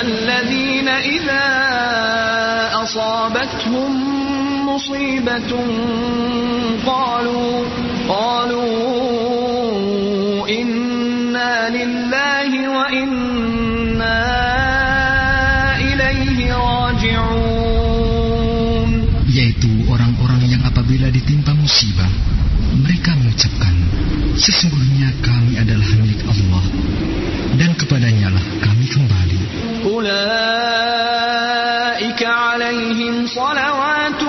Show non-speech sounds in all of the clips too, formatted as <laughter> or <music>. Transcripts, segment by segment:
الذين إذا أصابتهم مصيبة قالوا قالوا إنا لله وإنا إليه راجعون Yaitu orang-orang yang apabila ditimpa musibah, mereka mengucapkan, Sesungguhnya kami adalah milik Allah, dan kepadanya lah kami kembali. أولئك عليهم صلوات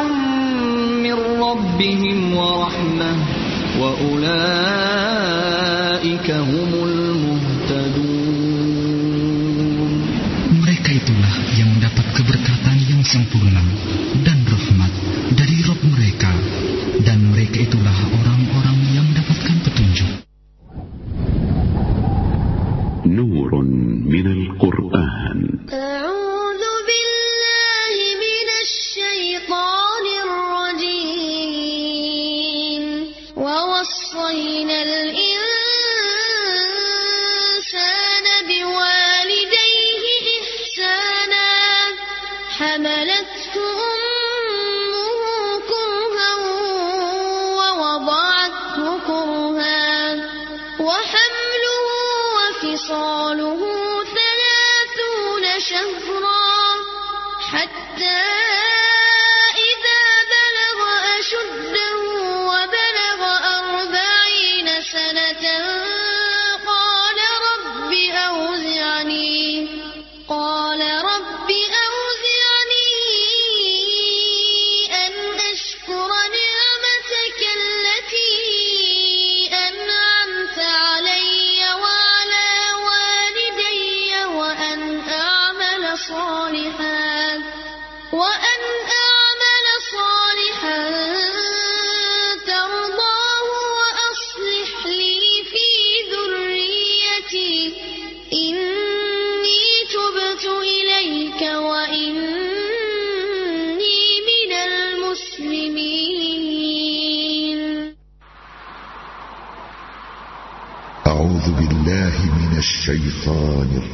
من ربهم ورحمة وأولئك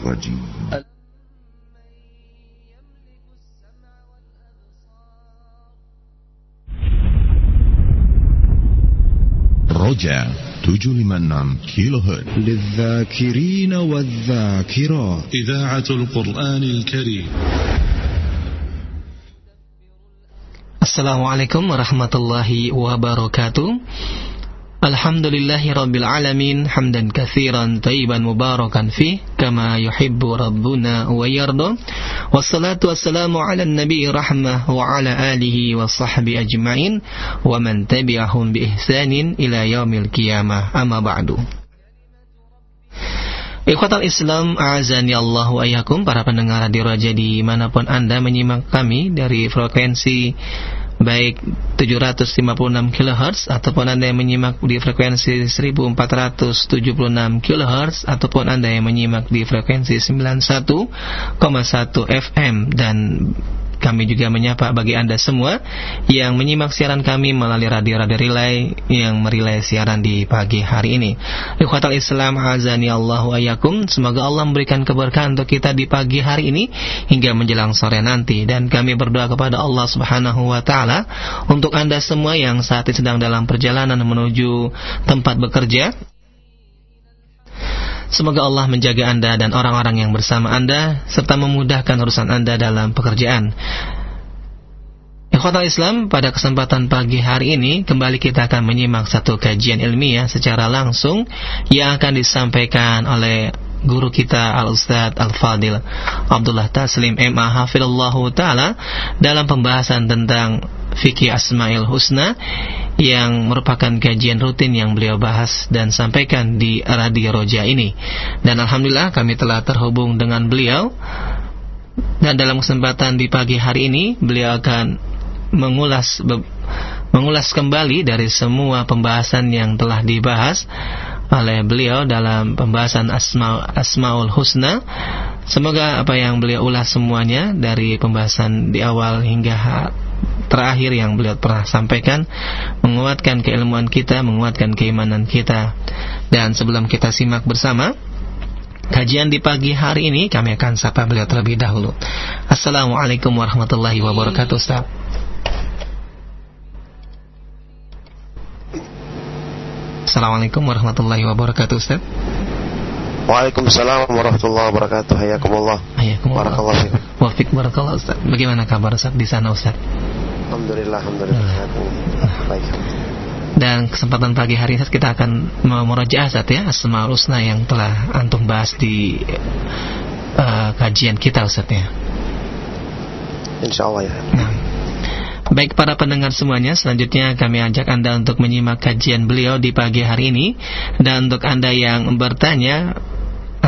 الرجيم. رجع 756 كيلو هرتز للذاكرين والذاكرات. إذاعة القرآن الكريم. السلام عليكم ورحمة الله وبركاته. Alhamdulillahi rabbil alamin hamdan katsiran tayyiban mubarakan fi kama yuhibbu rabbuna wa yarda. Wassalatu wassalamu ala nabi rahmah wa ala alihi wa sahbi ajmain wa man tabi'ahum bi ihsanin ila yaumil qiyamah. Amma ba'du. Ikhwatal Islam, azani Allah wa ayakum, para pendengar radio Raja di mana pun Anda menyimak kami dari frekuensi baik 756 kHz ataupun Anda yang menyimak di frekuensi 1476 kHz ataupun Anda yang menyimak di frekuensi 91,1 FM dan kami juga menyapa bagi Anda semua yang menyimak siaran kami melalui radio-radio relay yang merilai siaran di pagi hari ini. Ikhwatal Islam azani Allah wa yakum. Semoga Allah memberikan keberkahan untuk kita di pagi hari ini hingga menjelang sore nanti dan kami berdoa kepada Allah Subhanahu wa taala untuk Anda semua yang saat ini sedang dalam perjalanan menuju tempat bekerja Semoga Allah menjaga Anda dan orang-orang yang bersama Anda serta memudahkan urusan Anda dalam pekerjaan. Ikhwatal Islam, pada kesempatan pagi hari ini kembali kita akan menyimak satu kajian ilmiah secara langsung yang akan disampaikan oleh guru kita Al-Ustaz Al-Fadil Abdullah Taslim MA Hafidullahu Ta'ala dalam pembahasan tentang Fikih Asmaul Husna yang merupakan kajian rutin yang beliau bahas dan sampaikan di Radio Roja ini. Dan alhamdulillah kami telah terhubung dengan beliau dan dalam kesempatan di pagi hari ini beliau akan mengulas mengulas kembali dari semua pembahasan yang telah dibahas oleh beliau dalam pembahasan Asma Asmaul Husna. Semoga apa yang beliau ulas semuanya dari pembahasan di awal hingga terakhir yang beliau pernah sampaikan menguatkan keilmuan kita, menguatkan keimanan kita. Dan sebelum kita simak bersama kajian di pagi hari ini, kami akan sapa beliau terlebih dahulu. Assalamualaikum warahmatullahi wabarakatuh, Ustaz. Assalamualaikum warahmatullahi wabarakatuh Ustaz Waalaikumsalam warahmatullahi wabarakatuh. Hayakumullah. Hayakumullah. Barakallah Wafik barakallah Ustaz. Bagaimana kabar Ustaz di sana Ustaz? Alhamdulillah Alhamdulillah. Baik. Dan kesempatan pagi hari ini kita akan memurojaah Ustaz ya Asmaul Husna yang telah antum bahas di uh, kajian kita Ustaz ya. Insyaallah ya. Nah. Baik para pendengar semuanya, selanjutnya kami ajak Anda untuk menyimak kajian beliau di pagi hari ini. Dan untuk Anda yang bertanya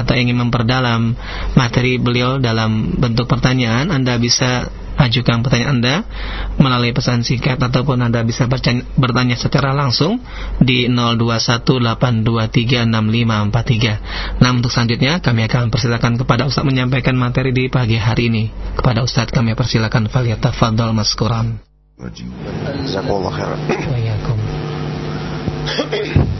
atau ingin memperdalam materi beliau dalam bentuk pertanyaan, Anda bisa ajukan pertanyaan Anda melalui pesan singkat ataupun Anda bisa bertanya secara langsung di 0218236543. Nah, untuk selanjutnya kami akan persilakan kepada Ustaz menyampaikan materi di pagi hari ini. Kepada Ustaz kami persilakan Falyatafadhal Maskuran. Jazakallahu khairan. <coughs>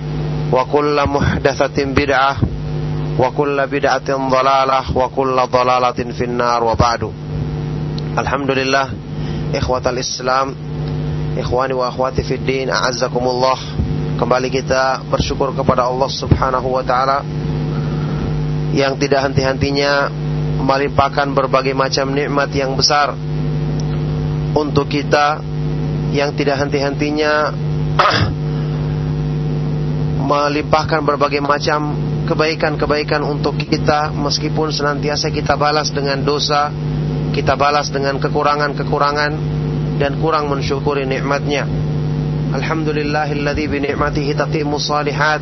وكل محدثة بدعة وكل بدعة ضلالة وكل ضلالة في النار وبعد الحمد لله إخوة الإسلام إخواني وأخواتي في الدين أعزكم الله Kembali kita bersyukur kepada Allah subhanahu wa ta'ala Yang tidak henti-hentinya Melimpahkan berbagai macam nikmat yang besar Untuk kita yang tidak henti-hentinya <clears throat> melimpahkan berbagai macam kebaikan-kebaikan untuk kita meskipun senantiasa kita balas dengan dosa, kita balas dengan kekurangan-kekurangan dan kurang mensyukuri nikmatnya. Alhamdulillahilladzi bi ni'matihi tatimmu salihat.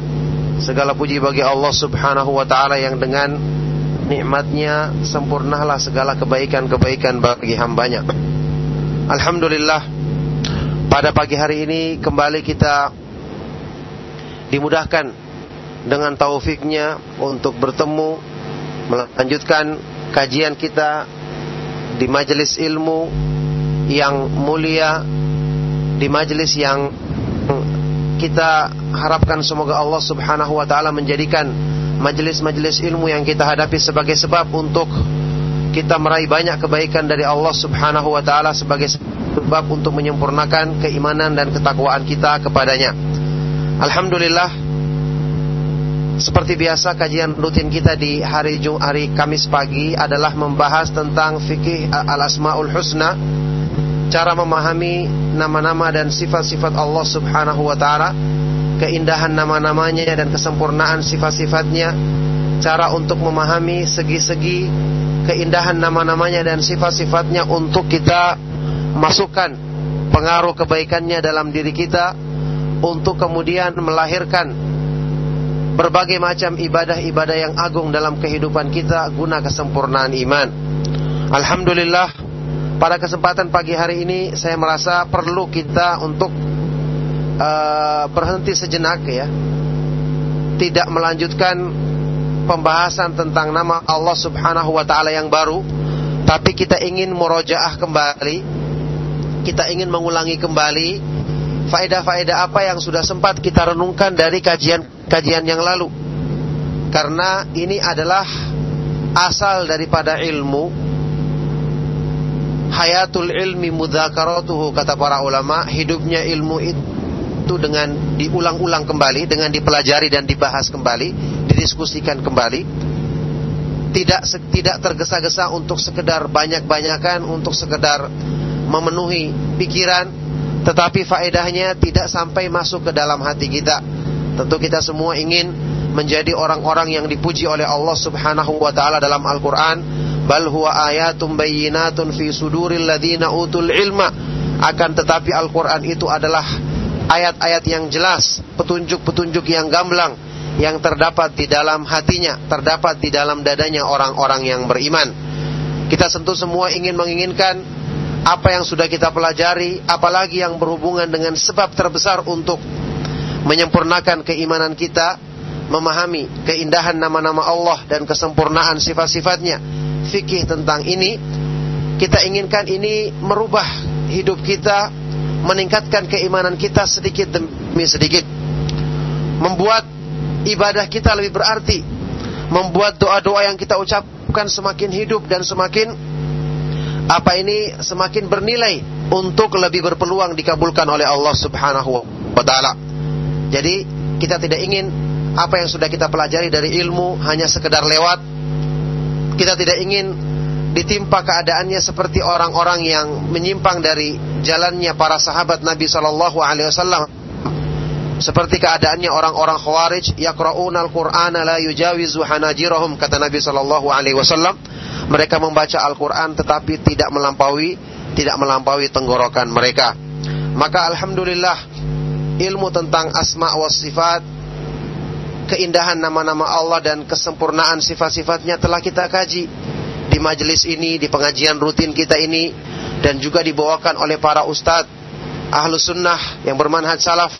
Segala puji bagi Allah Subhanahu wa taala yang dengan nikmatnya sempurnalah segala kebaikan-kebaikan bagi hambanya. Alhamdulillah pada pagi hari ini kembali kita dimudahkan dengan taufiknya untuk bertemu melanjutkan kajian kita di majelis ilmu yang mulia di majelis yang kita harapkan semoga Allah Subhanahu wa taala menjadikan majelis-majelis ilmu yang kita hadapi sebagai sebab untuk kita meraih banyak kebaikan dari Allah Subhanahu wa taala sebagai sebab untuk menyempurnakan keimanan dan ketakwaan kita kepadanya. Alhamdulillah. Seperti biasa kajian rutin kita di hari hari Kamis pagi adalah membahas tentang fikih al-asmaul husna, cara memahami nama-nama dan sifat-sifat Allah Subhanahu wa taala keindahan nama-namanya dan kesempurnaan sifat-sifatnya, cara untuk memahami segi-segi keindahan nama-namanya dan sifat-sifatnya untuk kita masukkan pengaruh kebaikannya dalam diri kita untuk kemudian melahirkan berbagai macam ibadah-ibadah yang agung dalam kehidupan kita guna kesempurnaan iman. Alhamdulillah pada kesempatan pagi hari ini saya merasa perlu kita untuk uh, berhenti sejenak ya. Tidak melanjutkan pembahasan tentang nama Allah Subhanahu wa taala yang baru, tapi kita ingin murojaah kembali. Kita ingin mengulangi kembali faedah-faedah apa yang sudah sempat kita renungkan dari kajian-kajian yang lalu. Karena ini adalah asal daripada ilmu. Hayatul ilmi mudzakaratuhu kata para ulama, hidupnya ilmu itu dengan diulang-ulang kembali, dengan dipelajari dan dibahas kembali, didiskusikan kembali. Tidak tidak tergesa-gesa untuk sekedar banyak-banyakan, untuk sekedar memenuhi pikiran, tetapi faedahnya tidak sampai masuk ke dalam hati kita. Tentu kita semua ingin menjadi orang-orang yang dipuji oleh Allah Subhanahu wa taala dalam Al-Qur'an, bal huwa ayatum bayyinatun fi suduril ladzina utul ilma. Akan tetapi Al-Qur'an itu adalah ayat-ayat yang jelas, petunjuk-petunjuk yang gamblang yang terdapat di dalam hatinya, terdapat di dalam dadanya orang-orang yang beriman. Kita tentu semua ingin menginginkan apa yang sudah kita pelajari, apalagi yang berhubungan dengan sebab terbesar untuk menyempurnakan keimanan kita, memahami keindahan nama-nama Allah dan kesempurnaan sifat-sifatnya, fikih tentang ini, kita inginkan ini merubah hidup kita, meningkatkan keimanan kita sedikit demi sedikit, membuat ibadah kita lebih berarti, membuat doa-doa yang kita ucapkan semakin hidup dan semakin apa ini semakin bernilai untuk lebih berpeluang dikabulkan oleh Allah Subhanahu wa taala. Jadi kita tidak ingin apa yang sudah kita pelajari dari ilmu hanya sekedar lewat. Kita tidak ingin ditimpa keadaannya seperti orang-orang yang menyimpang dari jalannya para sahabat Nabi Shallallahu alaihi wasallam. Seperti keadaannya orang-orang Khawarij yaqra'una al-Qur'ana la yujawizu hanajirahum kata Nabi Shallallahu alaihi wasallam mereka membaca Al-Quran tetapi tidak melampaui tidak melampaui tenggorokan mereka. Maka alhamdulillah ilmu tentang asma wa sifat keindahan nama-nama Allah dan kesempurnaan sifat-sifatnya telah kita kaji di majelis ini, di pengajian rutin kita ini dan juga dibawakan oleh para ustadz ahlu sunnah yang bermanhaj salaf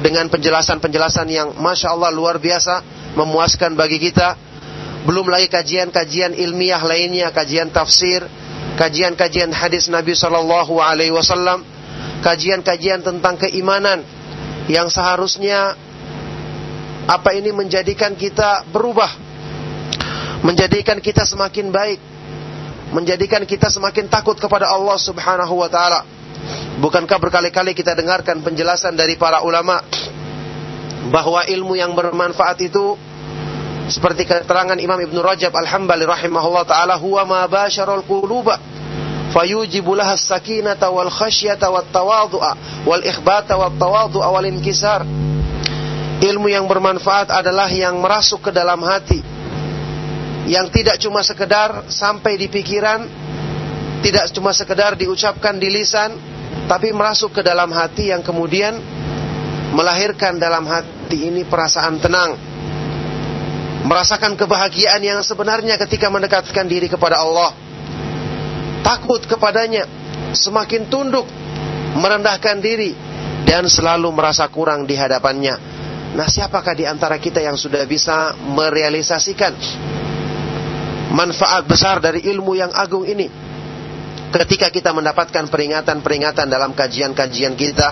dengan penjelasan-penjelasan yang masya Allah luar biasa memuaskan bagi kita belum lagi kajian-kajian ilmiah lainnya, kajian tafsir, kajian-kajian hadis Nabi Shallallahu Alaihi Wasallam, kajian-kajian tentang keimanan yang seharusnya apa ini menjadikan kita berubah, menjadikan kita semakin baik, menjadikan kita semakin takut kepada Allah Subhanahu Wa Taala. Bukankah berkali-kali kita dengarkan penjelasan dari para ulama bahwa ilmu yang bermanfaat itu seperti keterangan Imam Ibn Rajab Al-Hambali rahimahullah taala huwa ma basharul quluba fayujibu laha sakinata wal khasyata wat tawadhu'a wal ikhbata wat tawadhu'a wal inkisar. Ilmu yang bermanfaat adalah yang merasuk ke dalam hati yang tidak cuma sekedar sampai di pikiran tidak cuma sekedar diucapkan di lisan tapi merasuk ke dalam hati yang kemudian melahirkan dalam hati ini perasaan tenang merasakan kebahagiaan yang sebenarnya ketika mendekatkan diri kepada Allah. Takut kepadanya, semakin tunduk, merendahkan diri, dan selalu merasa kurang di hadapannya. Nah, siapakah di antara kita yang sudah bisa merealisasikan manfaat besar dari ilmu yang agung ini? Ketika kita mendapatkan peringatan-peringatan dalam kajian-kajian kita,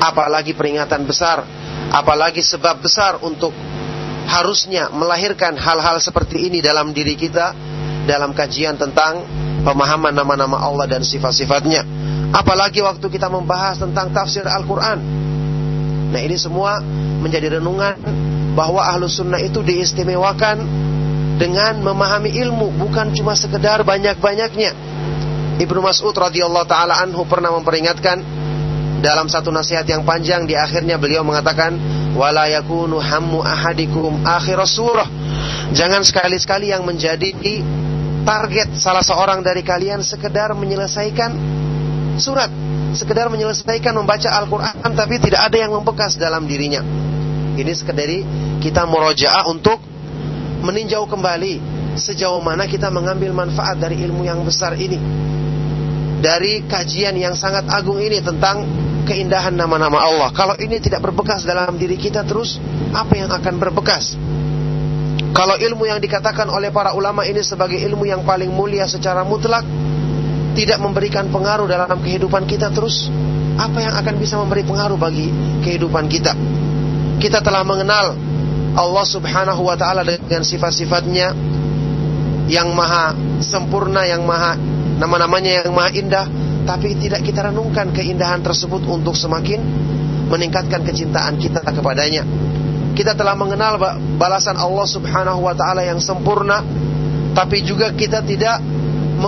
apalagi peringatan besar, apalagi sebab besar untuk harusnya melahirkan hal-hal seperti ini dalam diri kita dalam kajian tentang pemahaman nama-nama Allah dan sifat-sifatnya. Apalagi waktu kita membahas tentang tafsir Al-Quran. Nah ini semua menjadi renungan bahwa ahlu sunnah itu diistimewakan dengan memahami ilmu bukan cuma sekedar banyak-banyaknya. Ibnu Mas'ud radhiyallahu taala anhu pernah memperingatkan dalam satu nasihat yang panjang di akhirnya beliau mengatakan wala yakunu ahadikum akhir surah. Jangan sekali-sekali yang menjadi target salah seorang dari kalian sekedar menyelesaikan surat, sekedar menyelesaikan membaca Al-Qur'an tapi tidak ada yang membekas dalam dirinya. Ini sekedar kita murojaah untuk meninjau kembali sejauh mana kita mengambil manfaat dari ilmu yang besar ini. Dari kajian yang sangat agung ini tentang keindahan nama-nama Allah. Kalau ini tidak berbekas dalam diri kita terus, apa yang akan berbekas? Kalau ilmu yang dikatakan oleh para ulama ini sebagai ilmu yang paling mulia secara mutlak, tidak memberikan pengaruh dalam kehidupan kita terus, apa yang akan bisa memberi pengaruh bagi kehidupan kita? Kita telah mengenal Allah Subhanahu wa taala dengan sifat-sifatnya yang maha sempurna, yang maha nama-namanya yang maha indah, tapi tidak kita renungkan keindahan tersebut untuk semakin meningkatkan kecintaan kita kepadanya. Kita telah mengenal balasan Allah Subhanahu wa taala yang sempurna, tapi juga kita tidak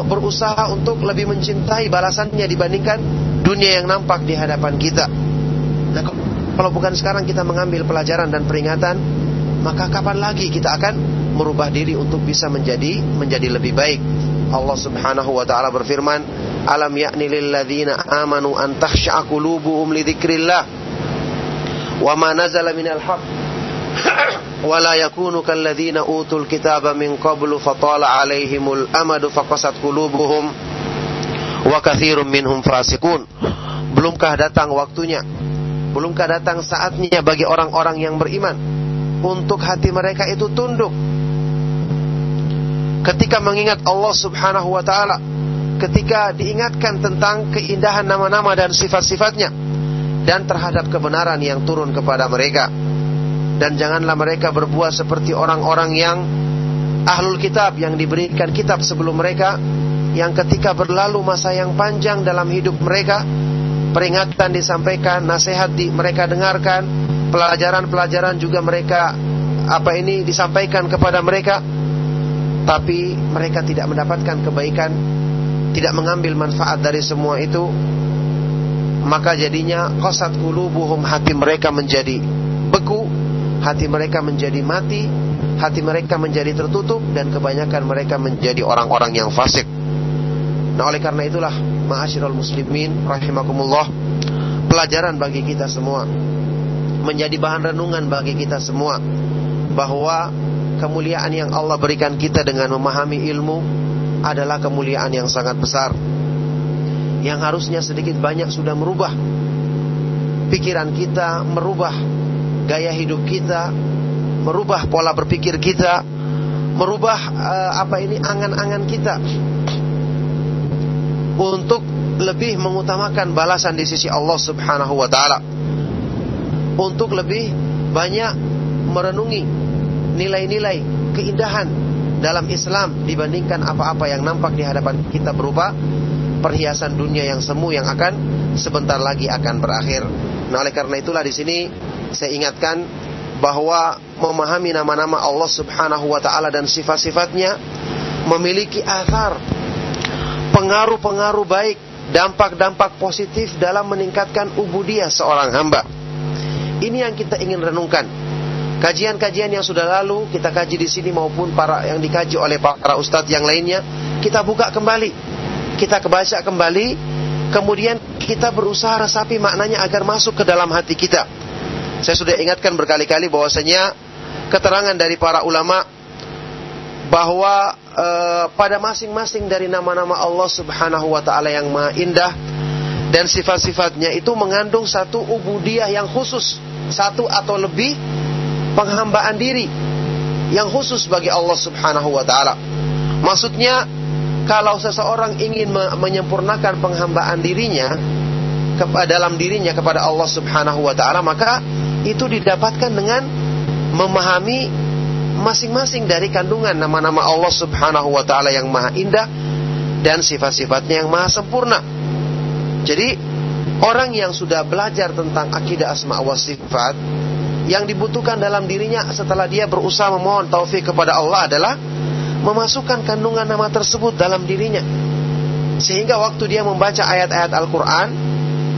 berusaha untuk lebih mencintai balasannya dibandingkan dunia yang nampak di hadapan kita. Nah, kalau bukan sekarang kita mengambil pelajaran dan peringatan, maka kapan lagi kita akan merubah diri untuk bisa menjadi menjadi lebih baik. Allah Subhanahu wa taala berfirman, "Alam ya'ni lil ladzina amanu an takhsha'a qulubuhum li dzikrillah wa ma nazala minal haqq. <coughs> Wa la yakunu kal ladzina utul kitaba min qablu fatala 'alaihimul amadu faqasat qulubuhum. Wa katsirum minhum fasiqun." Belumkah datang waktunya? Belumkah datang saatnya bagi orang-orang yang beriman? Untuk hati mereka itu tunduk. Ketika mengingat Allah Subhanahu wa taala, ketika diingatkan tentang keindahan nama-nama dan sifat-sifatnya dan terhadap kebenaran yang turun kepada mereka. Dan janganlah mereka berbuat seperti orang-orang yang ahlul kitab yang diberikan kitab sebelum mereka yang ketika berlalu masa yang panjang dalam hidup mereka peringatan disampaikan, nasihat di mereka dengarkan, pelajaran-pelajaran juga mereka apa ini disampaikan kepada mereka tapi mereka tidak mendapatkan kebaikan, tidak mengambil manfaat dari semua itu, maka jadinya qasat qulubuhum hati mereka menjadi beku, hati mereka menjadi mati, hati mereka menjadi tertutup dan kebanyakan mereka menjadi orang-orang yang fasik. Nah, oleh karena itulah ma'asyiral muslimin rahimakumullah pelajaran bagi kita semua menjadi bahan renungan bagi kita semua bahwa kemuliaan yang Allah berikan kita dengan memahami ilmu adalah kemuliaan yang sangat besar. Yang harusnya sedikit banyak sudah merubah pikiran kita, merubah gaya hidup kita, merubah pola berpikir kita, merubah uh, apa ini angan-angan kita untuk lebih mengutamakan balasan di sisi Allah Subhanahu wa taala. Untuk lebih banyak merenungi nilai-nilai keindahan dalam Islam dibandingkan apa-apa yang nampak di hadapan kita berupa perhiasan dunia yang semu yang akan sebentar lagi akan berakhir. Nah, oleh karena itulah di sini saya ingatkan bahwa memahami nama-nama Allah Subhanahu wa taala dan sifat-sifatnya memiliki athar pengaruh-pengaruh baik, dampak-dampak positif dalam meningkatkan ubudiyah seorang hamba. Ini yang kita ingin renungkan. Kajian-kajian yang sudah lalu kita kaji di sini maupun para yang dikaji oleh para ustadz yang lainnya, kita buka kembali, kita kebaca kembali, kemudian kita berusaha resapi maknanya agar masuk ke dalam hati kita. Saya sudah ingatkan berkali-kali bahwasanya keterangan dari para ulama bahwa e, pada masing-masing dari nama-nama Allah Subhanahu wa taala yang maha indah dan sifat-sifatnya itu mengandung satu ubudiyah yang khusus, satu atau lebih penghambaan diri yang khusus bagi Allah Subhanahu wa taala. Maksudnya kalau seseorang ingin menyempurnakan penghambaan dirinya dalam dirinya kepada Allah Subhanahu wa taala maka itu didapatkan dengan memahami masing-masing dari kandungan nama-nama Allah Subhanahu wa taala yang maha indah dan sifat-sifatnya yang maha sempurna. Jadi orang yang sudah belajar tentang akidah asma wa sifat yang dibutuhkan dalam dirinya setelah dia berusaha memohon taufik kepada Allah adalah memasukkan kandungan nama tersebut dalam dirinya. Sehingga waktu dia membaca ayat-ayat Al-Quran,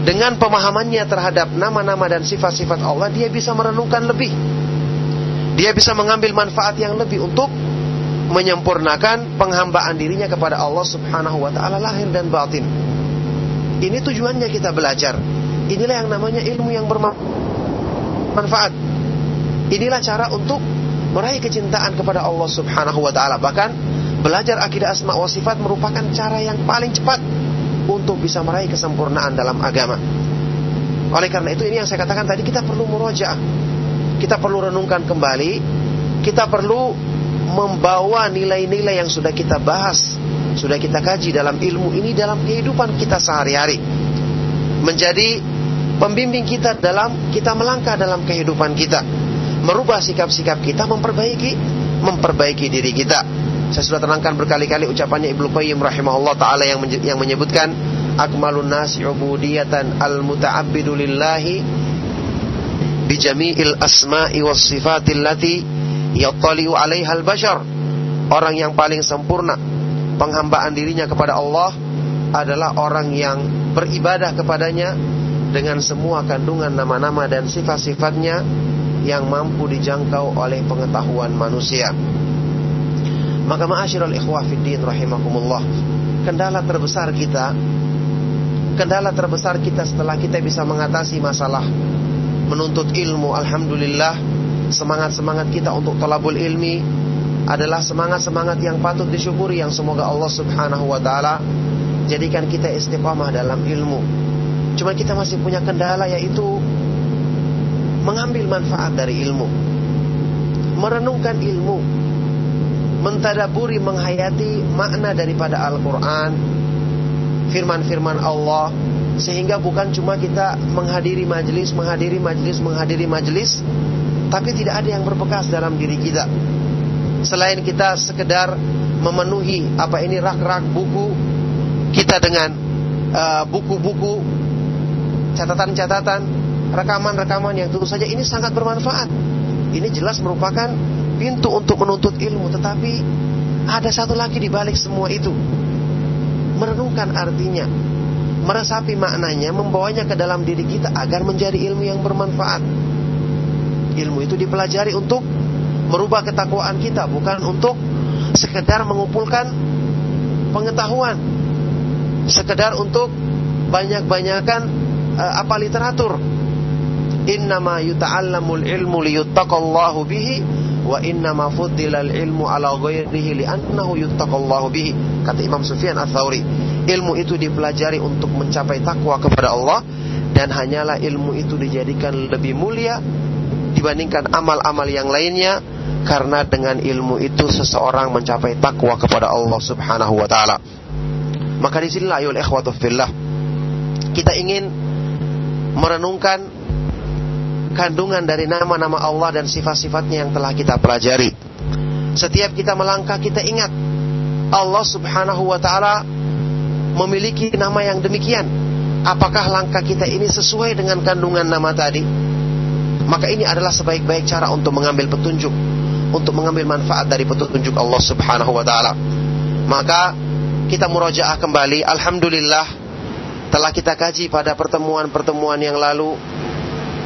dengan pemahamannya terhadap nama-nama dan sifat-sifat Allah, dia bisa merenungkan lebih. Dia bisa mengambil manfaat yang lebih untuk menyempurnakan penghambaan dirinya kepada Allah Subhanahu wa taala lahir dan batin. Ini tujuannya kita belajar. Inilah yang namanya ilmu yang bermanfaat. Inilah cara untuk meraih kecintaan kepada Allah Subhanahu wa taala. Bahkan belajar akidah asma wa sifat merupakan cara yang paling cepat untuk bisa meraih kesempurnaan dalam agama. Oleh karena itu ini yang saya katakan tadi kita perlu murojaah. Kita perlu renungkan kembali, kita perlu membawa nilai-nilai yang sudah kita bahas, sudah kita kaji dalam ilmu ini dalam kehidupan kita sehari-hari. Menjadi pembimbing kita dalam kita melangkah dalam kehidupan kita. Merubah sikap-sikap kita, memperbaiki memperbaiki diri kita. Saya sudah terangkan berkali-kali ucapannya Ibnu Qayyim rahimahullah taala yang yang menyebutkan akmalun nasi ubudiyatan al muta'abbidu lillahi bi jami'il asma'i was sifatil lati yattali'u 'alaiha al bashar. Orang yang paling sempurna penghambaan dirinya kepada Allah adalah orang yang beribadah kepadanya dengan semua kandungan nama-nama dan sifat-sifatnya yang mampu dijangkau oleh pengetahuan manusia. Maka ma'asyiral ikhwah fiddin rahimakumullah. Kendala terbesar kita kendala terbesar kita setelah kita bisa mengatasi masalah menuntut ilmu alhamdulillah semangat-semangat kita untuk talabul ilmi adalah semangat-semangat yang patut disyukuri yang semoga Allah Subhanahu wa taala jadikan kita istiqamah dalam ilmu. Cuma kita masih punya kendala yaitu mengambil manfaat dari ilmu. Merenungkan ilmu, mentadaburi menghayati makna daripada Al-Qur'an, firman-firman Allah sehingga bukan cuma kita menghadiri majelis, menghadiri majelis, menghadiri majelis, tapi tidak ada yang berbekas dalam diri kita. Selain kita sekedar memenuhi apa ini rak-rak buku kita dengan uh, buku-buku, catatan-catatan, rekaman-rekaman yang tentu saja ini sangat bermanfaat. Ini jelas merupakan pintu untuk menuntut ilmu, tetapi ada satu lagi di balik semua itu merenungkan artinya, meresapi maknanya, membawanya ke dalam diri kita agar menjadi ilmu yang bermanfaat. Ilmu itu dipelajari untuk merubah ketakwaan kita, bukan untuk sekedar mengumpulkan pengetahuan, sekedar untuk banyak-banyakan uh, apa literatur. Innama yuta'allamul ilmu liyuttaqallahu bihi wa innama fuddilal ilmu ala ghairihi li'annahu yuttaqallahu bihi kata Imam Sufyan Ats-Tsauri ilmu itu dipelajari untuk mencapai takwa kepada Allah dan hanyalah ilmu itu dijadikan lebih mulia dibandingkan amal-amal yang lainnya karena dengan ilmu itu seseorang mencapai takwa kepada Allah Subhanahu wa taala maka di sinilah ayol ikhwatu fillah kita ingin merenungkan kandungan dari nama-nama Allah dan sifat-sifatnya yang telah kita pelajari. Setiap kita melangkah kita ingat Allah Subhanahu wa taala memiliki nama yang demikian. Apakah langkah kita ini sesuai dengan kandungan nama tadi? Maka ini adalah sebaik-baik cara untuk mengambil petunjuk, untuk mengambil manfaat dari petunjuk Allah Subhanahu wa taala. Maka kita murojaah kembali, alhamdulillah telah kita kaji pada pertemuan-pertemuan yang lalu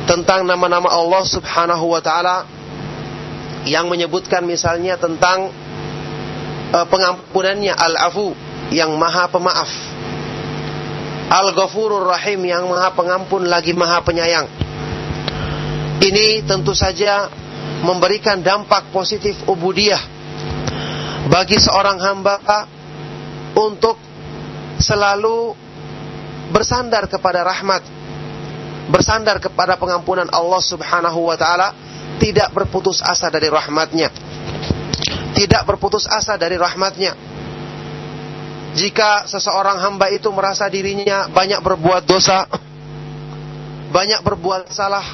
tentang nama-nama Allah Subhanahu wa taala yang menyebutkan misalnya tentang uh, pengampunannya Al-Afu yang Maha Pemaaf. Al-Ghafurur Rahim yang Maha Pengampun lagi Maha Penyayang. Ini tentu saja memberikan dampak positif ubudiyah bagi seorang hamba untuk selalu bersandar kepada rahmat, bersandar kepada pengampunan Allah Subhanahu wa taala, tidak berputus asa dari rahmatnya. Tidak berputus asa dari rahmatnya. Jika seseorang hamba itu merasa dirinya banyak berbuat dosa, banyak berbuat salah,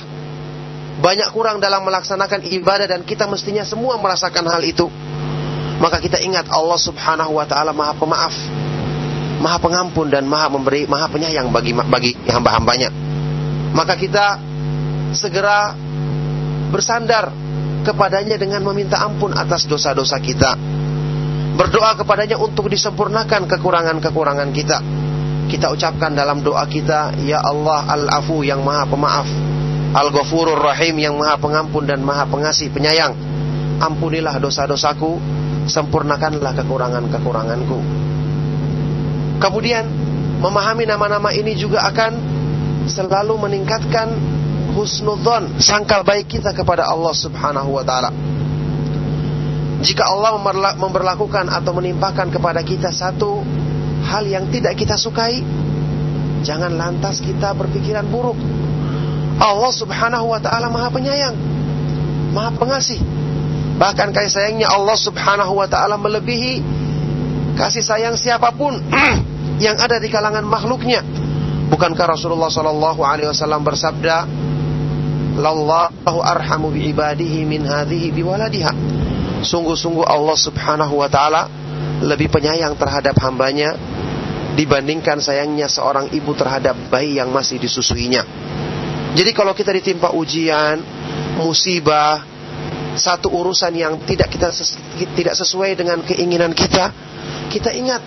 banyak kurang dalam melaksanakan ibadah dan kita mestinya semua merasakan hal itu. Maka kita ingat Allah Subhanahu wa taala Maha Pemaaf, Maha Pengampun dan Maha Memberi, Maha Penyayang bagi bagi hamba-hambanya. Maka kita segera bersandar kepadanya dengan meminta ampun atas dosa-dosa kita. Berdoa kepadanya untuk disempurnakan kekurangan-kekurangan kita. kita ucapkan dalam doa kita, Ya Allah Al-Afu yang maha pemaaf, Al-Ghafurur Rahim yang maha pengampun dan maha pengasih penyayang. Ampunilah dosa-dosaku, sempurnakanlah kekurangan-kekuranganku. Kemudian memahami nama-nama ini juga akan selalu meningkatkan husnudzon, sangkal baik kita kepada Allah Subhanahu wa taala. Jika Allah memperlakukan atau menimpakan kepada kita satu hal yang tidak kita sukai, jangan lantas kita berpikiran buruk. Allah Subhanahu wa taala Maha Penyayang, Maha Pengasih. Bahkan kasih sayangnya Allah Subhanahu wa taala melebihi kasih sayang siapa pun <clears throat> yang ada di kalangan makhluknya. Bukankah Rasulullah sallallahu alaihi wasallam bersabda, "Lallahu arhamu bi ibadihi min hadhihi biwaladiha." Sungguh-sungguh Allah Subhanahu wa taala lebih penyayang terhadap hambanya dibandingkan sayangnya seorang ibu terhadap bayi yang masih disusuinya. Jadi kalau kita ditimpa ujian, musibah, satu urusan yang tidak kita tidak sesuai dengan keinginan kita, kita ingat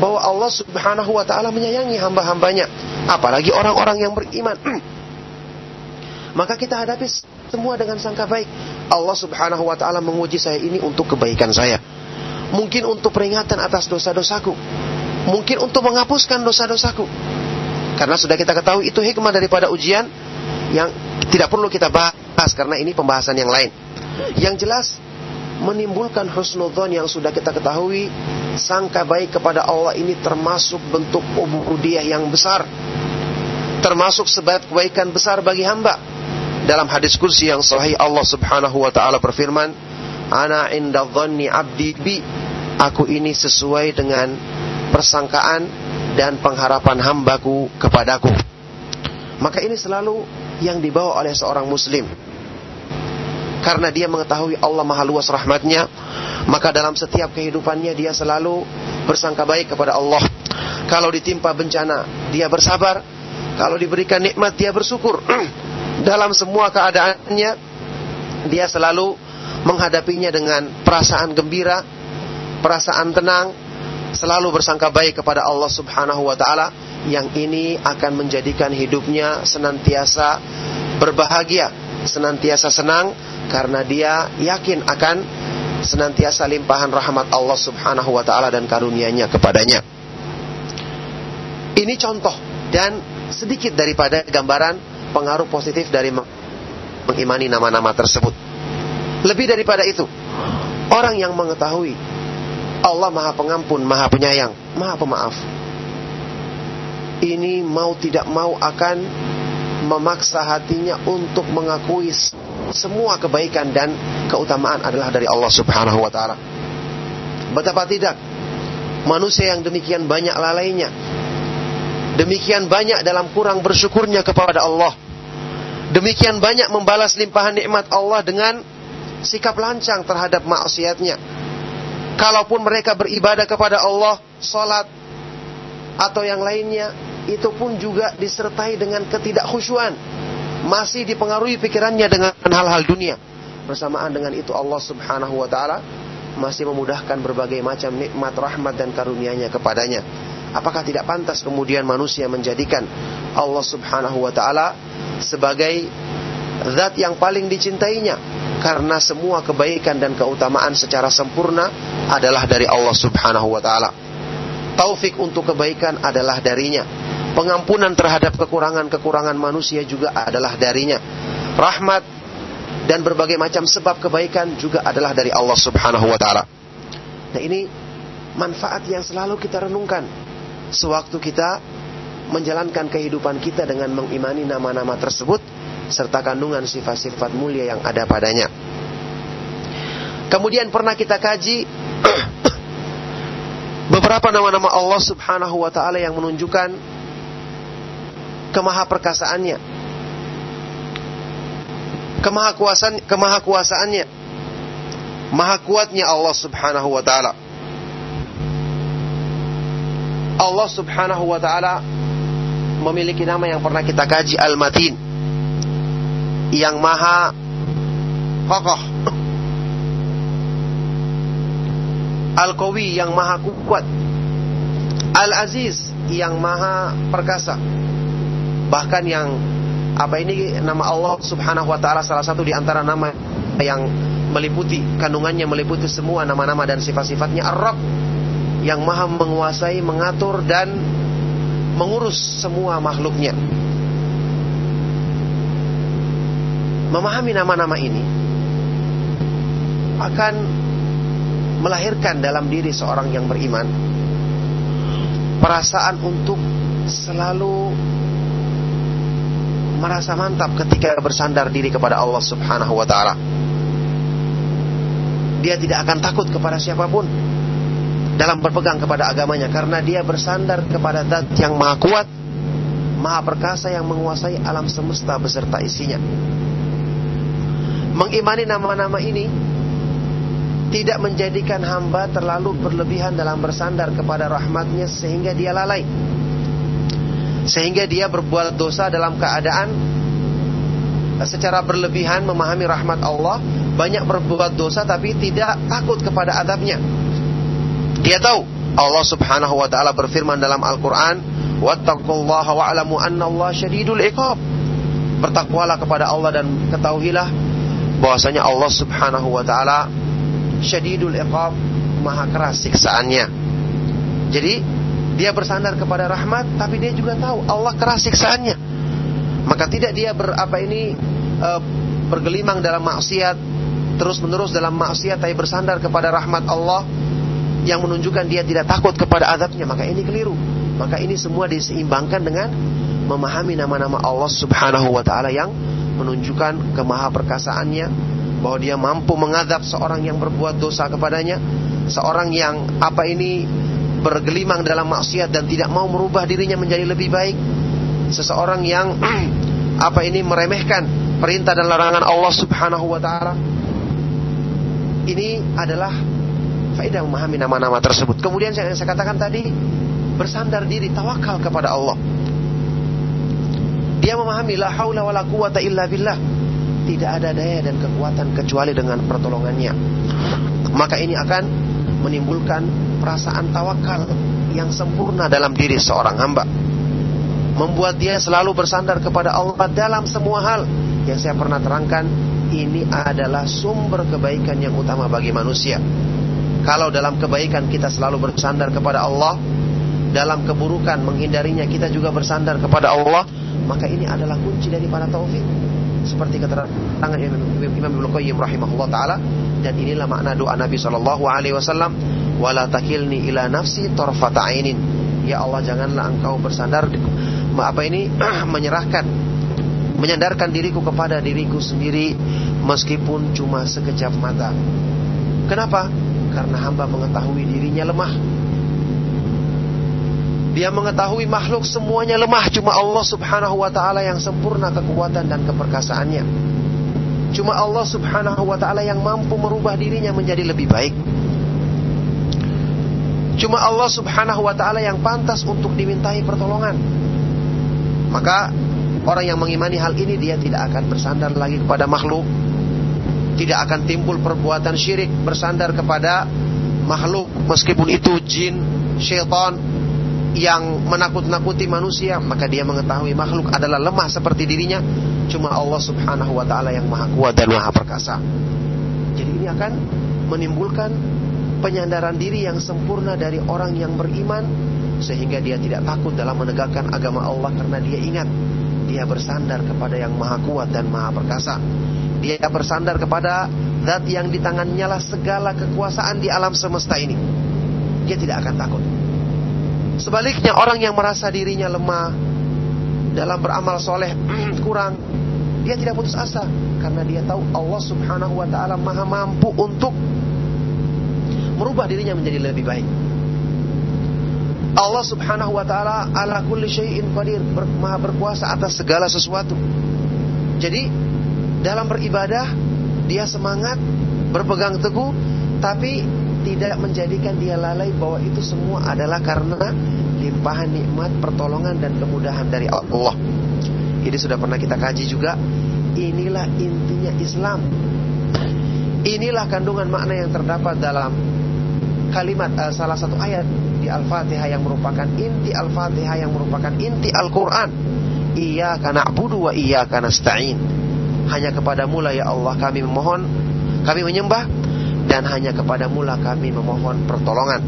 bahwa Allah Subhanahu wa taala menyayangi hamba-hambanya, apalagi orang-orang yang beriman. <clears throat> Maka kita hadapi semua dengan sangka baik. Allah Subhanahu wa taala menguji saya ini untuk kebaikan saya. Mungkin untuk peringatan atas dosa-dosaku. Mungkin untuk menghapuskan dosa-dosaku. Karena sudah kita ketahui itu hikmah daripada ujian yang tidak perlu kita bahas karena ini pembahasan yang lain. Yang jelas menimbulkan husnudzon yang sudah kita ketahui sangka baik kepada Allah ini termasuk bentuk ubudiyah yang besar termasuk sebab kebaikan besar bagi hamba. Dalam hadis kursi yang sahih Allah Subhanahu wa taala berfirman ana inda dhanni abdi bi. Aku ini sesuai dengan persangkaan dan pengharapan hambaku kepadaku. Maka ini selalu yang dibawa oleh seorang muslim karena dia mengetahui Allah maha luas rahmatnya maka dalam setiap kehidupannya dia selalu bersangka baik kepada Allah. Kalau ditimpa bencana dia bersabar. Kalau diberikan nikmat dia bersyukur. <clears throat> Dalam semua keadaannya dia selalu menghadapinya dengan perasaan gembira perasaan tenang selalu bersangka baik kepada Allah Subhanahu wa taala. Yang ini akan menjadikan hidupnya senantiasa berbahagia senantiasa senang karena dia yakin akan senantiasa limpahan rahmat Allah Subhanahu wa taala dan karunia-Nya kepadanya. Ini contoh dan sedikit daripada gambaran pengaruh positif dari mengimani nama-nama tersebut. Lebih daripada itu, orang yang mengetahui Allah Maha Pengampun, Maha Penyayang, Maha Pemaaf. Ini mau tidak mau akan memaksa hatinya untuk mengakui semua kebaikan dan keutamaan adalah dari Allah Subhanahu wa taala. Betapa tidak manusia yang demikian banyak lalainya. Demikian banyak dalam kurang bersyukurnya kepada Allah. Demikian banyak membalas limpahan nikmat Allah dengan sikap lancang terhadap maksiatnya. Kalaupun mereka beribadah kepada Allah, salat atau yang lainnya, itu pun juga disertai dengan ketidakkhusyuan masih dipengaruhi pikirannya dengan hal-hal dunia. Bersamaan dengan itu Allah Subhanahu wa taala masih memudahkan berbagai macam nikmat rahmat dan karunia-Nya kepadanya. Apakah tidak pantas kemudian manusia menjadikan Allah Subhanahu wa taala sebagai zat yang paling dicintainya karena semua kebaikan dan keutamaan secara sempurna adalah dari Allah Subhanahu wa taala. Taufik untuk kebaikan adalah darinya pengampunan terhadap kekurangan-kekurangan manusia juga adalah darinya. Rahmat dan berbagai macam sebab kebaikan juga adalah dari Allah Subhanahu wa taala. Nah, ini manfaat yang selalu kita renungkan sewaktu kita menjalankan kehidupan kita dengan mengimani nama-nama tersebut serta kandungan sifat-sifat mulia yang ada padanya. Kemudian pernah kita kaji <clears throat> beberapa nama-nama Allah Subhanahu wa taala yang menunjukkan kemahaperkasaannya, kemahakuasaan, kemahakuasaannya, maha kuatnya Allah Subhanahu wa taala. Allah Subhanahu wa taala memiliki nama yang pernah kita kaji Al-Matin. Yang maha kokoh. Al-Qawi yang maha kuat. Al-Aziz yang maha perkasa. Bahkan yang apa ini nama Allah Subhanahu wa taala salah satu di antara nama yang meliputi kandungannya meliputi semua nama-nama dan sifat-sifatnya Ar-Rabb yang maha menguasai, mengatur dan mengurus semua makhluknya. Memahami nama-nama ini akan melahirkan dalam diri seorang yang beriman perasaan untuk selalu merasa mantap ketika bersandar diri kepada Allah Subhanahu wa taala. Dia tidak akan takut kepada siapa pun dalam berpegang kepada agamanya karena dia bersandar kepada Zat yang Maha Kuat, Maha Perkasa yang menguasai alam semesta beserta isinya. Mengimani nama-nama ini tidak menjadikan hamba terlalu berlebihan dalam bersandar kepada rahmatnya sehingga dia lalai sehingga dia berbuat dosa dalam keadaan secara berlebihan memahami rahmat Allah, banyak berbuat dosa tapi tidak takut kepada adabnya. Dia tahu Allah Subhanahu wa taala berfirman dalam Al-Qur'an, "Wattaqullaha wa'lamu annallaha syadidul iqab." Bertakwalah kepada Allah dan ketahuilah bahwasanya Allah Subhanahu wa taala syadidul iqab, maha keras siksaannya. Jadi dia bersandar kepada rahmat, tapi dia juga tahu Allah keras siksaannya. Maka tidak dia berapa ini e, bergelimang dalam maksiat, terus menerus dalam maksiat, tapi bersandar kepada rahmat Allah yang menunjukkan dia tidak takut kepada azabnya. Maka ini keliru. Maka ini semua diseimbangkan dengan memahami nama-nama Allah Subhanahu wa taala yang menunjukkan kemaha perkasaannya bahwa dia mampu mengadab seorang yang berbuat dosa kepadanya, seorang yang apa ini bergelimang dalam maksiat dan tidak mau merubah dirinya menjadi lebih baik. Seseorang yang <clears throat> apa ini meremehkan perintah dan larangan Allah Subhanahu wa taala. Ini adalah faedah memahami nama-nama tersebut. Kemudian yang saya katakan tadi bersandar diri tawakal kepada Allah. Dia memahami la haula wala quwata illa billah. Tidak ada daya dan kekuatan kecuali dengan pertolongannya. Maka ini akan menimbulkan perasaan tawakal yang sempurna dalam diri seorang hamba. Membuat dia selalu bersandar kepada Allah dalam semua hal yang saya pernah terangkan. Ini adalah sumber kebaikan yang utama bagi manusia. Kalau dalam kebaikan kita selalu bersandar kepada Allah, dalam keburukan menghindarinya kita juga bersandar kepada Allah, maka ini adalah kunci dari para taufik. Seperti keterangan Imam Ibnu Qayyim rahimahullah taala dan inilah makna doa Nabi Shallallahu alaihi wasallam wala takilni ila nafsi tarfata ainin. Ya Allah janganlah engkau bersandar apa ini? <clears throat> menyerahkan menyandarkan diriku kepada diriku sendiri meskipun cuma sekejap mata. Kenapa? Karena hamba mengetahui dirinya lemah. Dia mengetahui makhluk semuanya lemah cuma Allah Subhanahu wa taala yang sempurna kekuatan dan keperkasaannya cuma Allah Subhanahu wa taala yang mampu merubah dirinya menjadi lebih baik. Cuma Allah subhanahu wa ta'ala yang pantas untuk dimintai pertolongan. Maka orang yang mengimani hal ini Dia tidak akan bersandar lagi kepada makhluk. Tidak akan timbul perbuatan syirik Bersandar kepada makhluk. Meskipun itu jin, syaitan Yang menakut-nakuti manusia Maka dia mengetahui makhluk adalah lemah seperti dirinya Cuma Allah subhanahu wa ta'ala yang maha kuat dan maha perkasa Jadi ini akan menimbulkan penyandaran diri yang sempurna dari orang yang beriman sehingga dia tidak takut dalam menegakkan agama Allah karena dia ingat dia bersandar kepada yang maha kuat dan maha perkasa. Dia bersandar kepada zat yang di tangannya lah segala kekuasaan di alam semesta ini. Dia tidak akan takut. Sebaliknya orang yang merasa dirinya lemah dalam beramal soleh <clears throat> kurang, dia tidak putus asa karena dia tahu Allah Subhanahu wa taala maha mampu untuk merubah dirinya menjadi lebih baik. Allah Subhanahu wa taala ala kulli syai'in qadir, ber, maha berkuasa atas segala sesuatu. Jadi dalam beribadah dia semangat, berpegang teguh, tapi tidak menjadikan dia lalai bahwa itu semua adalah karena limpahan nikmat, pertolongan dan kemudahan dari Allah. Ini sudah pernah kita kaji juga. Inilah intinya Islam. Inilah kandungan makna yang terdapat dalam kalimat uh, salah satu ayat di Al-Fatihah yang merupakan inti Al-Fatihah yang merupakan inti Al-Quran. Iyyaka na'budu wa iyyaka nasta'in. Hanya kepada mula ya Allah kami memohon, kami menyembah dan hanya kepada mula kami memohon pertolongan.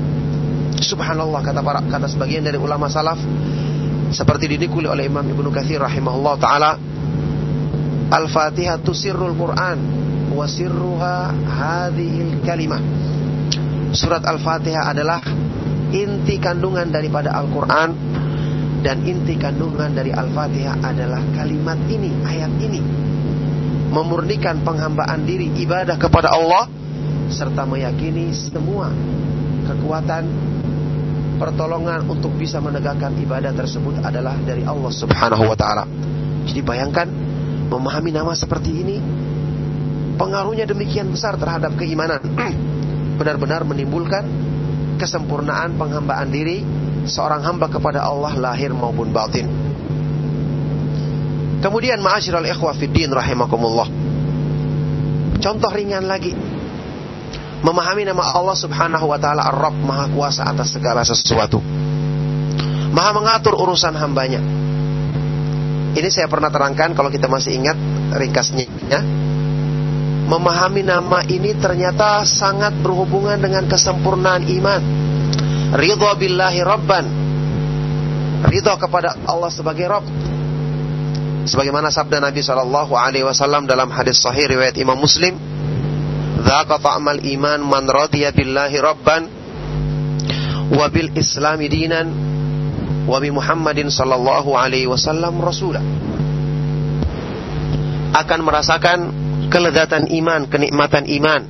Subhanallah kata para kata sebagian dari ulama salaf seperti didikuli oleh Imam Ibnu Katsir rahimahullah taala Al-Fatihah sirrul Quran wa sirruha hadhil kalimah. Surat Al-Fatihah adalah inti kandungan daripada Al-Quran dan inti kandungan dari Al-Fatihah adalah kalimat ini, ayat ini. Memurnikan penghambaan diri ibadah kepada Allah serta meyakini semua kekuatan pertolongan untuk bisa menegakkan ibadah tersebut adalah dari Allah Subhanahu wa taala. Jadi bayangkan memahami nama seperti ini pengaruhnya demikian besar terhadap keimanan. <clears throat> Benar-benar menimbulkan kesempurnaan penghambaan diri seorang hamba kepada Allah lahir maupun batin. Kemudian ma'asyiral ikhwah fiddin rahimakumullah. Contoh ringan lagi. Memahami nama Allah Subhanahu wa taala Ar-Rabb Maha Kuasa atas segala sesuatu. Maha mengatur urusan hambanya. Ini saya pernah terangkan kalau kita masih ingat ringkasnya ya. Memahami nama ini ternyata sangat berhubungan dengan kesempurnaan iman. Ridho billahi rabban. Ridho kepada Allah sebagai Rabb. Sebagaimana sabda Nabi Shallallahu Alaihi Wasallam dalam hadis Sahih riwayat Imam Muslim, "Dzaka ta'mal iman man radiya billahi rabban wa bil islami dinan wa bi Muhammadin sallallahu alaihi wasallam rasulah." Akan merasakan kelezatan iman, kenikmatan iman.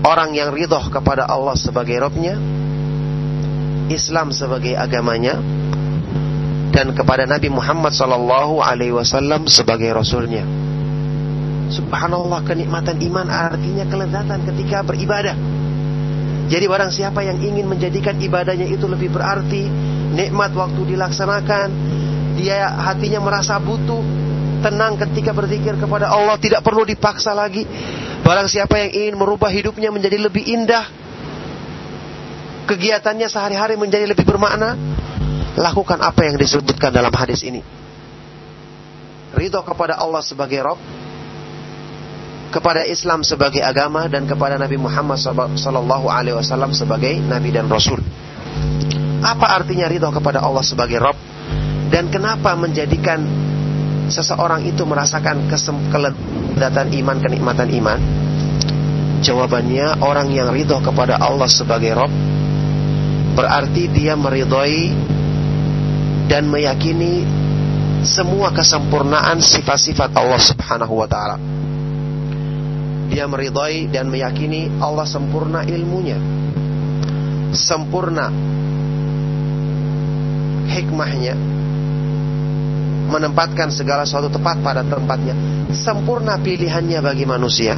Orang yang ridho kepada Allah sebagai Robnya, Islam sebagai agamanya, dan kepada Nabi Muhammad Sallallahu Alaihi Wasallam sebagai Rasulnya. Subhanallah kenikmatan iman artinya kelezatan ketika beribadah. Jadi barang siapa yang ingin menjadikan ibadahnya itu lebih berarti, nikmat waktu dilaksanakan, dia hatinya merasa butuh, tenang ketika berzikir kepada Allah, tidak perlu dipaksa lagi. Barang siapa yang ingin merubah hidupnya menjadi lebih indah, kegiatannya sehari-hari menjadi lebih bermakna, lakukan apa yang disebutkan dalam hadis ini. Ridho kepada Allah sebagai Rob, kepada Islam sebagai agama dan kepada Nabi Muhammad Sallallahu Alaihi Wasallam sebagai Nabi dan Rasul. Apa artinya ridho kepada Allah sebagai Rob dan kenapa menjadikan seseorang itu merasakan keledatan iman, kenikmatan iman? Jawabannya orang yang ridho kepada Allah sebagai Rob berarti dia meridhoi dan meyakini semua kesempurnaan sifat-sifat Allah Subhanahu wa taala. Dia meridhai dan meyakini Allah sempurna ilmunya. Sempurna hikmahnya menempatkan segala sesuatu tepat pada tempatnya. Sempurna pilihannya bagi manusia.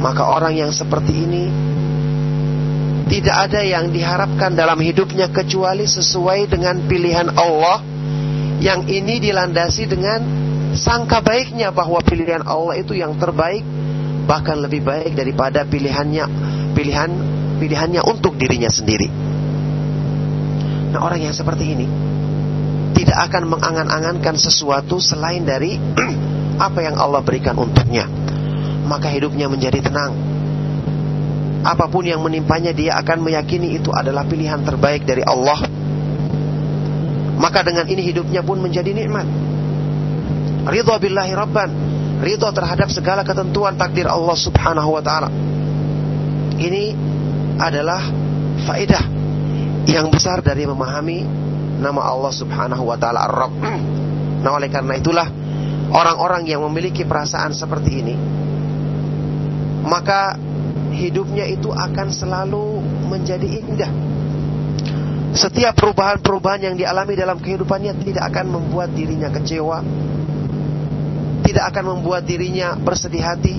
Maka orang yang seperti ini tidak ada yang diharapkan dalam hidupnya kecuali sesuai dengan pilihan Allah yang ini dilandasi dengan sangka baiknya bahwa pilihan Allah itu yang terbaik bahkan lebih baik daripada pilihannya pilihan pilihannya untuk dirinya sendiri. Nah, orang yang seperti ini tidak akan mengangan-angankan sesuatu selain dari <clears throat> apa yang Allah berikan untuknya. Maka hidupnya menjadi tenang. Apa pun yang menimpanya dia akan meyakini itu adalah pilihan terbaik dari Allah. Maka dengan ini hidupnya pun menjadi nikmat. Ridho billahi rabban. Ridho terhadap segala ketentuan takdir Allah subhanahu wa ta'ala. Ini adalah faedah yang besar dari memahami nama Allah subhanahu wa ta'ala Ar-Rabb. Nah oleh karena itulah orang-orang yang memiliki perasaan seperti ini maka hidupnya itu akan selalu menjadi indah. Setiap perubahan-perubahan yang dialami dalam kehidupannya tidak akan membuat dirinya kecewa, tidak akan membuat dirinya bersedih hati,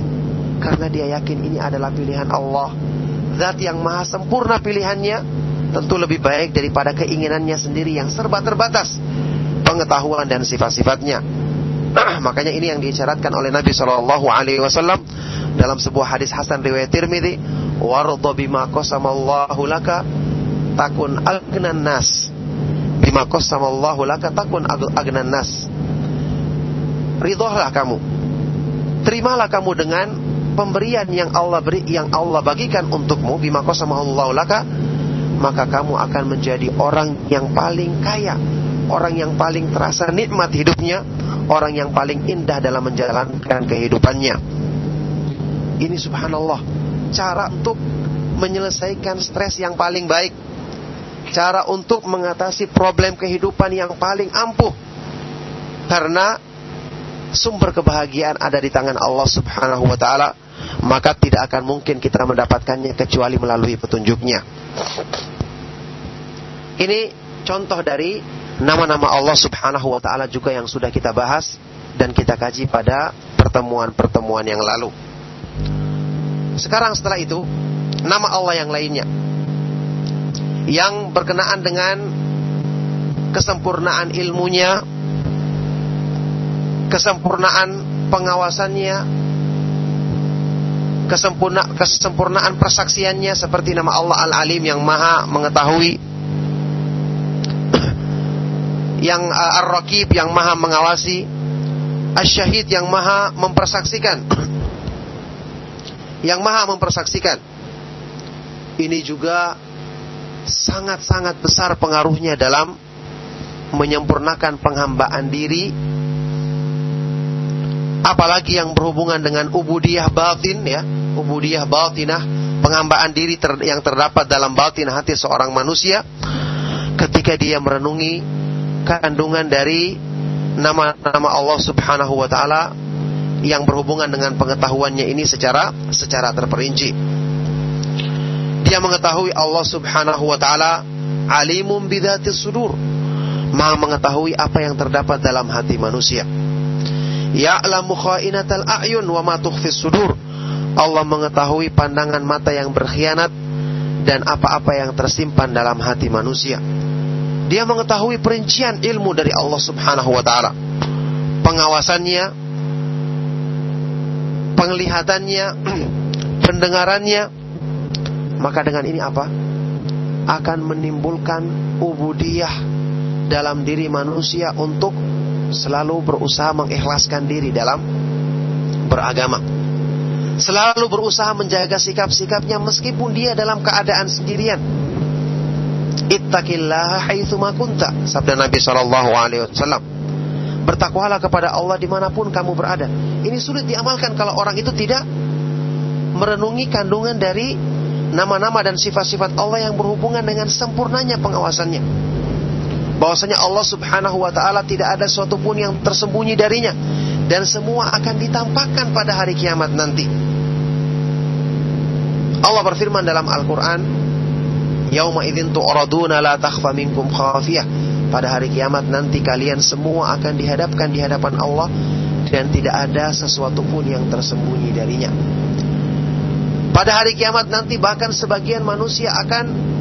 karena dia yakin ini adalah pilihan Allah. Zat yang maha sempurna pilihannya tentu lebih baik daripada keinginannya sendiri yang serba terbatas pengetahuan dan sifat-sifatnya. <clears throat> Makanya ini yang diisyaratkan oleh Nabi Shallallahu Alaihi Wasallam dalam sebuah hadis Hasan riwayat Tirmidzi, "Wardo bima qasamallahu laka takun agnan nas. Bima qassamallahu laka takun ag- agnan nas. Ridholah kamu. Terimalah kamu dengan pemberian yang Allah beri yang Allah bagikan untukmu bima laka maka kamu akan menjadi orang yang paling kaya, orang yang paling terasa nikmat hidupnya, orang yang paling indah dalam menjalankan kehidupannya. Ini subhanallah, cara untuk menyelesaikan stres yang paling baik. Cara untuk mengatasi problem kehidupan yang paling ampuh. Karena sumber kebahagiaan ada di tangan Allah Subhanahu wa taala, maka tidak akan mungkin kita mendapatkannya kecuali melalui petunjuknya. Ini contoh dari nama-nama Allah Subhanahu wa taala juga yang sudah kita bahas dan kita kaji pada pertemuan-pertemuan yang lalu. Sekarang setelah itu, nama Allah yang lainnya yang berkenaan dengan kesempurnaan ilmunya, kesempurnaan pengawasannya, kesempurna, kesempurnaan persaksiannya seperti nama Allah Al-Alim yang maha mengetahui <coughs> yang uh, Ar-Raqib yang maha mengawasi Asy-Syahid yang maha mempersaksikan <coughs> yang maha mempersaksikan. Ini juga sangat-sangat besar pengaruhnya dalam menyempurnakan penghambaan diri apalagi yang berhubungan dengan ubudiyah batin ya ubudiyah batinah penghambaan diri ter, yang terdapat dalam batin hati seorang manusia ketika dia merenungi kandungan dari nama-nama Allah Subhanahu wa taala yang berhubungan dengan pengetahuannya ini secara secara terperinci. Dia mengetahui Allah Subhanahu wa taala alimun bidzatis sudur. Maha mengetahui apa yang terdapat dalam hati manusia. Ya'lamu kha'inatal a'yun wa ma tukhfis sudur. Allah mengetahui pandangan mata yang berkhianat dan apa-apa yang tersimpan dalam hati manusia. Dia mengetahui perincian ilmu dari Allah Subhanahu wa taala. Pengawasannya, penglihatannya, <clears throat> pendengarannya. Maka dengan ini apa? Akan menimbulkan ubudiyah dalam diri manusia untuk selalu berusaha mengikhlaskan diri dalam beragama. Selalu berusaha menjaga sikap-sikapnya meskipun dia dalam keadaan sendirian. Ittaqillaha haitsu ma kunta. Sabda Nabi wasallam. Bertakwalah kepada Allah di mana pun kamu berada. Ini sulit diamalkan kalau orang itu tidak merenungi kandungan dari nama-nama dan sifat-sifat Allah yang berhubungan dengan sempurnanya pengawasannya. Bahwasanya Allah Subhanahu wa taala tidak ada suatu pun yang tersembunyi darinya dan semua akan ditampakkan pada hari kiamat nanti. Allah berfirman dalam Al-Qur'an, Yauma idzin tu'raduna la takhfa minkum khafiyah. Pada hari kiamat nanti kalian semua akan dihadapkan di hadapan Allah dan tidak ada sesuatu pun yang tersembunyi darinya. Pada hari kiamat nanti bahkan sebagian manusia akan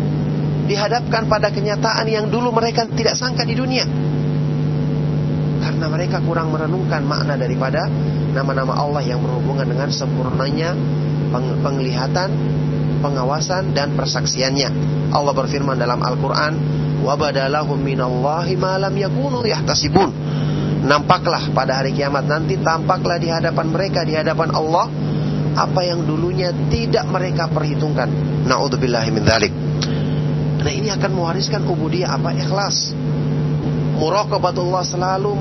dihadapkan pada kenyataan yang dulu mereka tidak sangka di dunia. Karena mereka kurang merenungkan makna daripada nama-nama Allah yang berhubungan dengan sempurnanya penglihatan, pengawasan dan persaksiannya. Allah berfirman dalam Al-Qur'an, "Wa badalahum minallahi ma lam yakunu yahtasibun." Nampaklah pada hari kiamat nanti tampaklah di hadapan mereka di hadapan Allah apa yang dulunya tidak mereka perhitungkan. Nauzubillahi min dzalik. Nah, ini akan mewariskan ubudiyah apa? Ikhlas. Muraqabatullah selalu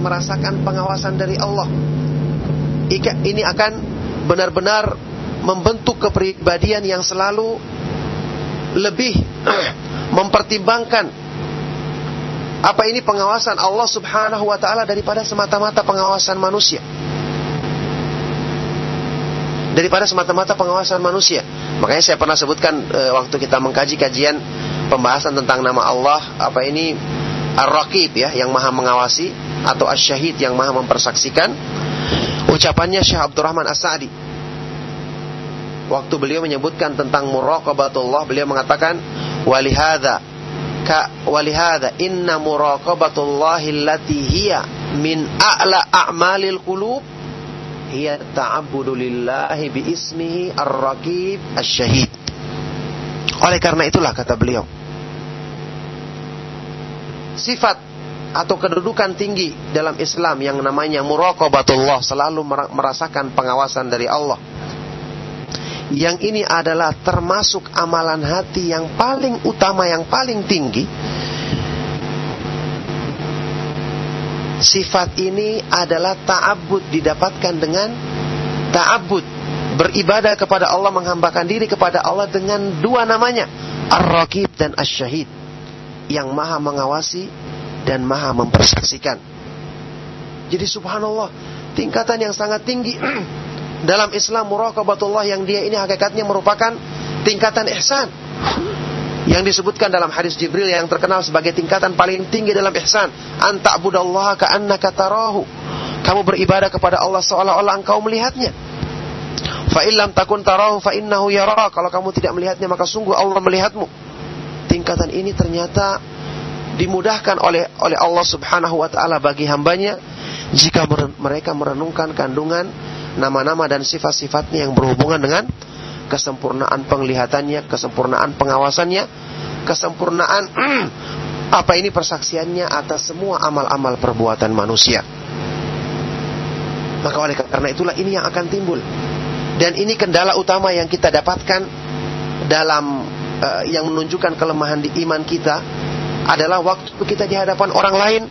merasakan pengawasan dari Allah. Ini akan benar-benar membentuk kepribadian yang selalu lebih <clears throat> mempertimbangkan apa ini pengawasan Allah Subhanahu wa taala daripada semata-mata pengawasan manusia. Daripada semata-mata pengawasan manusia. Makanya saya pernah sebutkan e, waktu kita mengkaji kajian pembahasan tentang nama Allah, apa ini Ar-Raqib ya, yang Maha mengawasi atau Asy-Syahid yang Maha mempersaksikan. Ucapannya Syekh Abdurrahman As-Sa'di waktu beliau menyebutkan tentang muraqabatullah beliau mengatakan walihada ka walihada inna muraqabatullahi allati hiya min a'la a'malil qulub hiya ta'abbudu lillahi bi ismihi ar-raqib asy-syahid. Oleh karena itulah kata beliau. Sifat atau kedudukan tinggi dalam Islam yang namanya muraqabatullah selalu merasakan pengawasan dari Allah. Yang ini adalah termasuk amalan hati yang paling utama yang paling tinggi Sifat ini adalah ta'abbud didapatkan dengan ta'abbud beribadah kepada Allah menghambakan diri kepada Allah dengan dua namanya Ar-Raqib dan Asy-Syahid yang maha mengawasi dan maha mempersaksikan. Jadi subhanallah, tingkatan yang sangat tinggi <clears throat> dalam Islam muraqabatullah yang dia ini hakikatnya merupakan tingkatan ihsan. Yang disebutkan dalam hadis Jibril yang terkenal sebagai tingkatan paling tinggi dalam ihsan, anta'budallaha tarahu. Kamu beribadah kepada Allah seolah-olah engkau melihatnya. Fa illam takun tarahu fa innahu yara. Kalau kamu tidak melihatnya maka sungguh Allah melihatmu. Tingkatan ini ternyata dimudahkan oleh oleh Allah Subhanahu wa taala bagi hambanya jika mereka merenungkan kandungan nama-nama dan sifat-sifatnya yang berhubungan dengan kesempurnaan penglihatannya, kesempurnaan pengawasannya, kesempurnaan <clears throat> apa ini persaksiannya atas semua amal-amal perbuatan manusia. Maka oleh karena itulah ini yang akan timbul. Dan ini kendala utama yang kita dapatkan dalam uh, yang menunjukkan kelemahan di iman kita adalah waktu kita di hadapan orang lain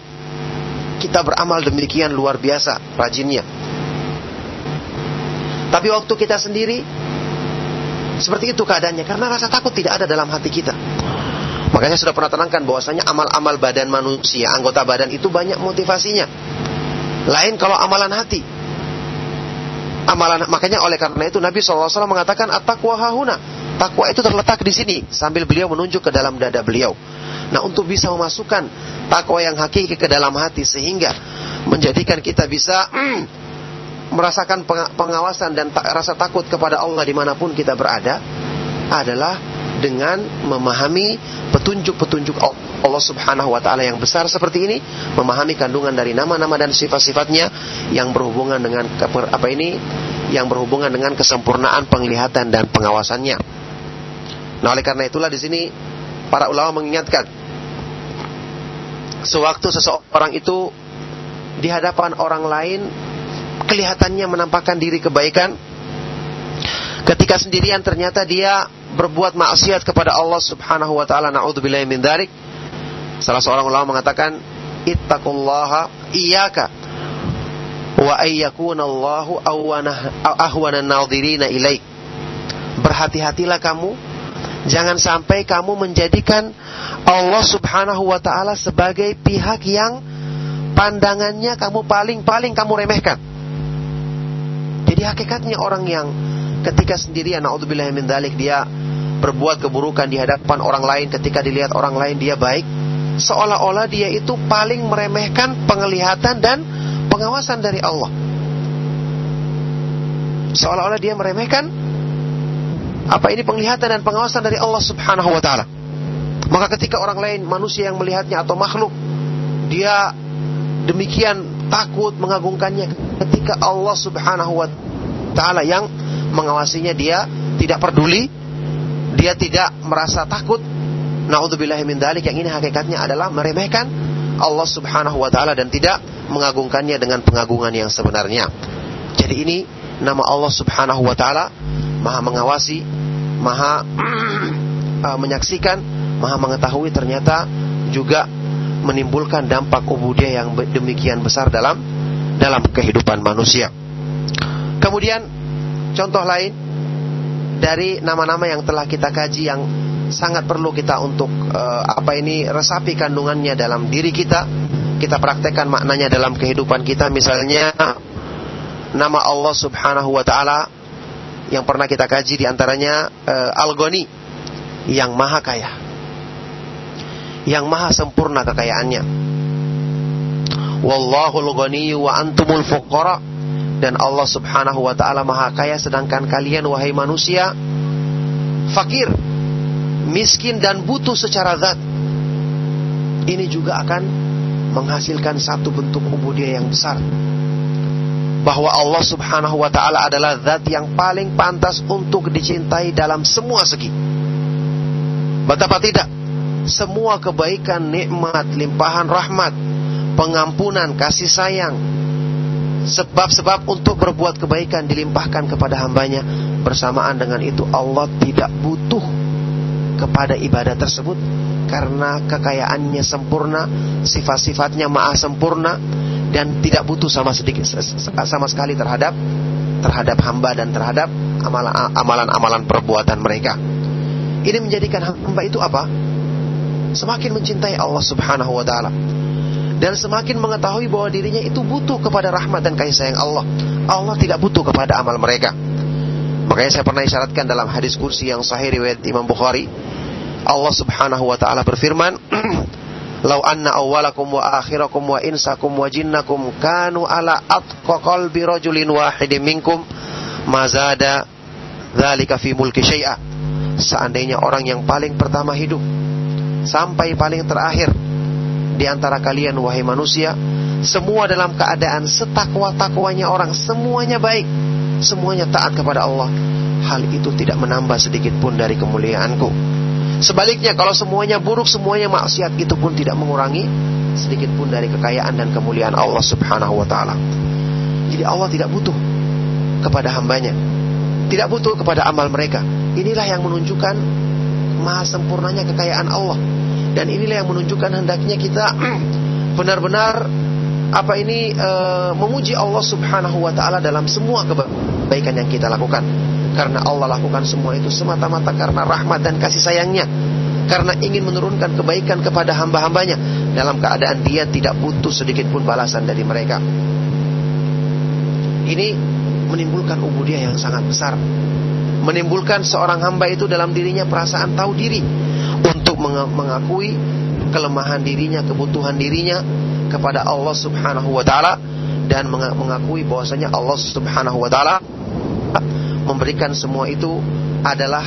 kita beramal demikian luar biasa rajinnya. Tapi waktu kita sendiri seperti itu keadaannya karena rasa takut tidak ada dalam hati kita. Makanya sudah pernah tenangkan bahwasanya amal-amal badan manusia, anggota badan itu banyak motivasinya. Lain kalau amalan hati. Amalan makanya oleh karena itu Nabi SAW mengatakan at-taqwa hahuna. Takwa itu terletak di sini sambil beliau menunjuk ke dalam dada beliau. Nah, untuk bisa memasukkan takwa yang hakiki ke dalam hati sehingga menjadikan kita bisa <clears throat> merasakan pengawasan dan rasa takut kepada Allah di mana pun kita berada adalah dengan memahami petunjuk-petunjuk Allah Subhanahu wa taala yang besar seperti ini, memahami kandungan dari nama-nama dan sifat-sifatnya yang berhubungan dengan apa ini yang berhubungan dengan kesempurnaan penglihatan dan pengawasannya. Nah, oleh karena itulah di sini para ulama mengingatkan sewaktu seseorang itu di hadapan orang lain kelihatannya menampakkan diri kebaikan. Ketika sendirian ternyata dia berbuat maksiat kepada Allah Subhanahu wa taala. Naudzubillahi min dzalik salah seorang ulama mengatakan ittaqullaha iyyaka wa ayyakuna Allahu ahwana nadhirina ilaik. Berhati-hatilah kamu. Jangan sampai kamu menjadikan Allah Subhanahu wa taala sebagai pihak yang pandangannya kamu paling-paling kamu remehkan hakikatnya orang yang ketika sendirian naudzubillah min dzalik dia berbuat keburukan di hadapan orang lain ketika dilihat orang lain dia baik seolah-olah dia itu paling meremehkan penglihatan dan pengawasan dari Allah. Seolah-olah dia meremehkan apa ini penglihatan dan pengawasan dari Allah Subhanahu wa taala. Maka ketika orang lain manusia yang melihatnya atau makhluk dia demikian takut mengagungkannya ketika Allah Subhanahu wa taala yang mengawasinya dia tidak peduli, dia tidak merasa takut. Nauzubillahi min dzalik yang ini hakikatnya adalah meremehkan Allah Subhanahu wa taala dan tidak mengagungkannya dengan pengagungan yang sebenarnya. Jadi ini nama Allah Subhanahu wa taala Maha mengawasi, Maha <clears throat> uh, menyaksikan, Maha mengetahui ternyata juga menimbulkan dampak ubudiyah yang demikian besar dalam dalam kehidupan manusia. Kemudian contoh lain dari nama-nama yang telah kita kaji yang sangat perlu kita untuk uh, apa ini resapi kandungannya dalam diri kita, kita praktekkan maknanya dalam kehidupan kita. Misalnya nama Allah Subhanahu wa taala yang pernah kita kaji di antaranya uh, Al-Ghani yang maha kaya. Yang maha sempurna kekayaannya. Wallahul ghani wa antumul fuqara dan Allah Subhanahu wa taala maha kaya sedangkan kalian wahai manusia fakir miskin dan butuh secara zat ini juga akan menghasilkan satu bentuk ubudiyah yang besar bahwa Allah Subhanahu wa taala adalah zat yang paling pantas untuk dicintai dalam semua segi. Betapa tidak semua kebaikan, nikmat, limpahan rahmat, pengampunan, kasih sayang, sebab-sebab untuk berbuat kebaikan dilimpahkan kepada hambanya. Bersamaan dengan itu Allah tidak butuh kepada ibadah tersebut karena kekayaannya sempurna, sifat-sifatnya maha sempurna dan tidak butuh sama sedikit sama sekali terhadap terhadap hamba dan terhadap amalan-amalan perbuatan mereka. Ini menjadikan hamba itu apa? Semakin mencintai Allah Subhanahu wa taala dan semakin mengetahui bahwa dirinya itu butuh kepada rahmat dan kasih sayang Allah. Allah tidak butuh kepada amal mereka. Makanya saya pernah isyaratkan dalam hadis kursi yang sahih riwayat Imam Bukhari, Allah Subhanahu wa taala berfirman, <clears throat> "Lau anna awwalakum wa akhirakum wa insakum wa jinnakum kanu ala atqa qalbi rajulin wahidin minkum mazada dzalika fi mulki syai'a." Seandainya orang yang paling pertama hidup sampai paling terakhir di antara kalian wahai manusia semua dalam keadaan setakwa-takwanya orang semuanya baik semuanya taat kepada Allah hal itu tidak menambah sedikit pun dari kemuliaanku. Sebaliknya kalau semuanya buruk semuanya maksiat itu pun tidak mengurangi sedikit pun dari kekayaan dan kemuliaan Allah Subhanahu wa taala. Jadi Allah tidak butuh kepada hambanya tidak butuh kepada amal mereka. Inilah yang menunjukkan maha sempurnanya kekayaan Allah dan inilah yang menunjukkan hendaknya kita <clears throat> benar-benar apa ini e, memuji Allah Subhanahu wa taala dalam semua kebaikan yang kita lakukan. Karena Allah lakukan semua itu semata-mata karena rahmat dan kasih sayangnya. Karena ingin menurunkan kebaikan kepada hamba-hambanya dalam keadaan dia tidak butuh sedikit pun balasan dari mereka. Ini menimbulkan ubudiyah yang sangat besar. Menimbulkan seorang hamba itu dalam dirinya perasaan tahu diri untuk mengakui kelemahan dirinya, kebutuhan dirinya kepada Allah Subhanahu wa taala dan mengakui bahwasanya Allah Subhanahu wa taala memberikan semua itu adalah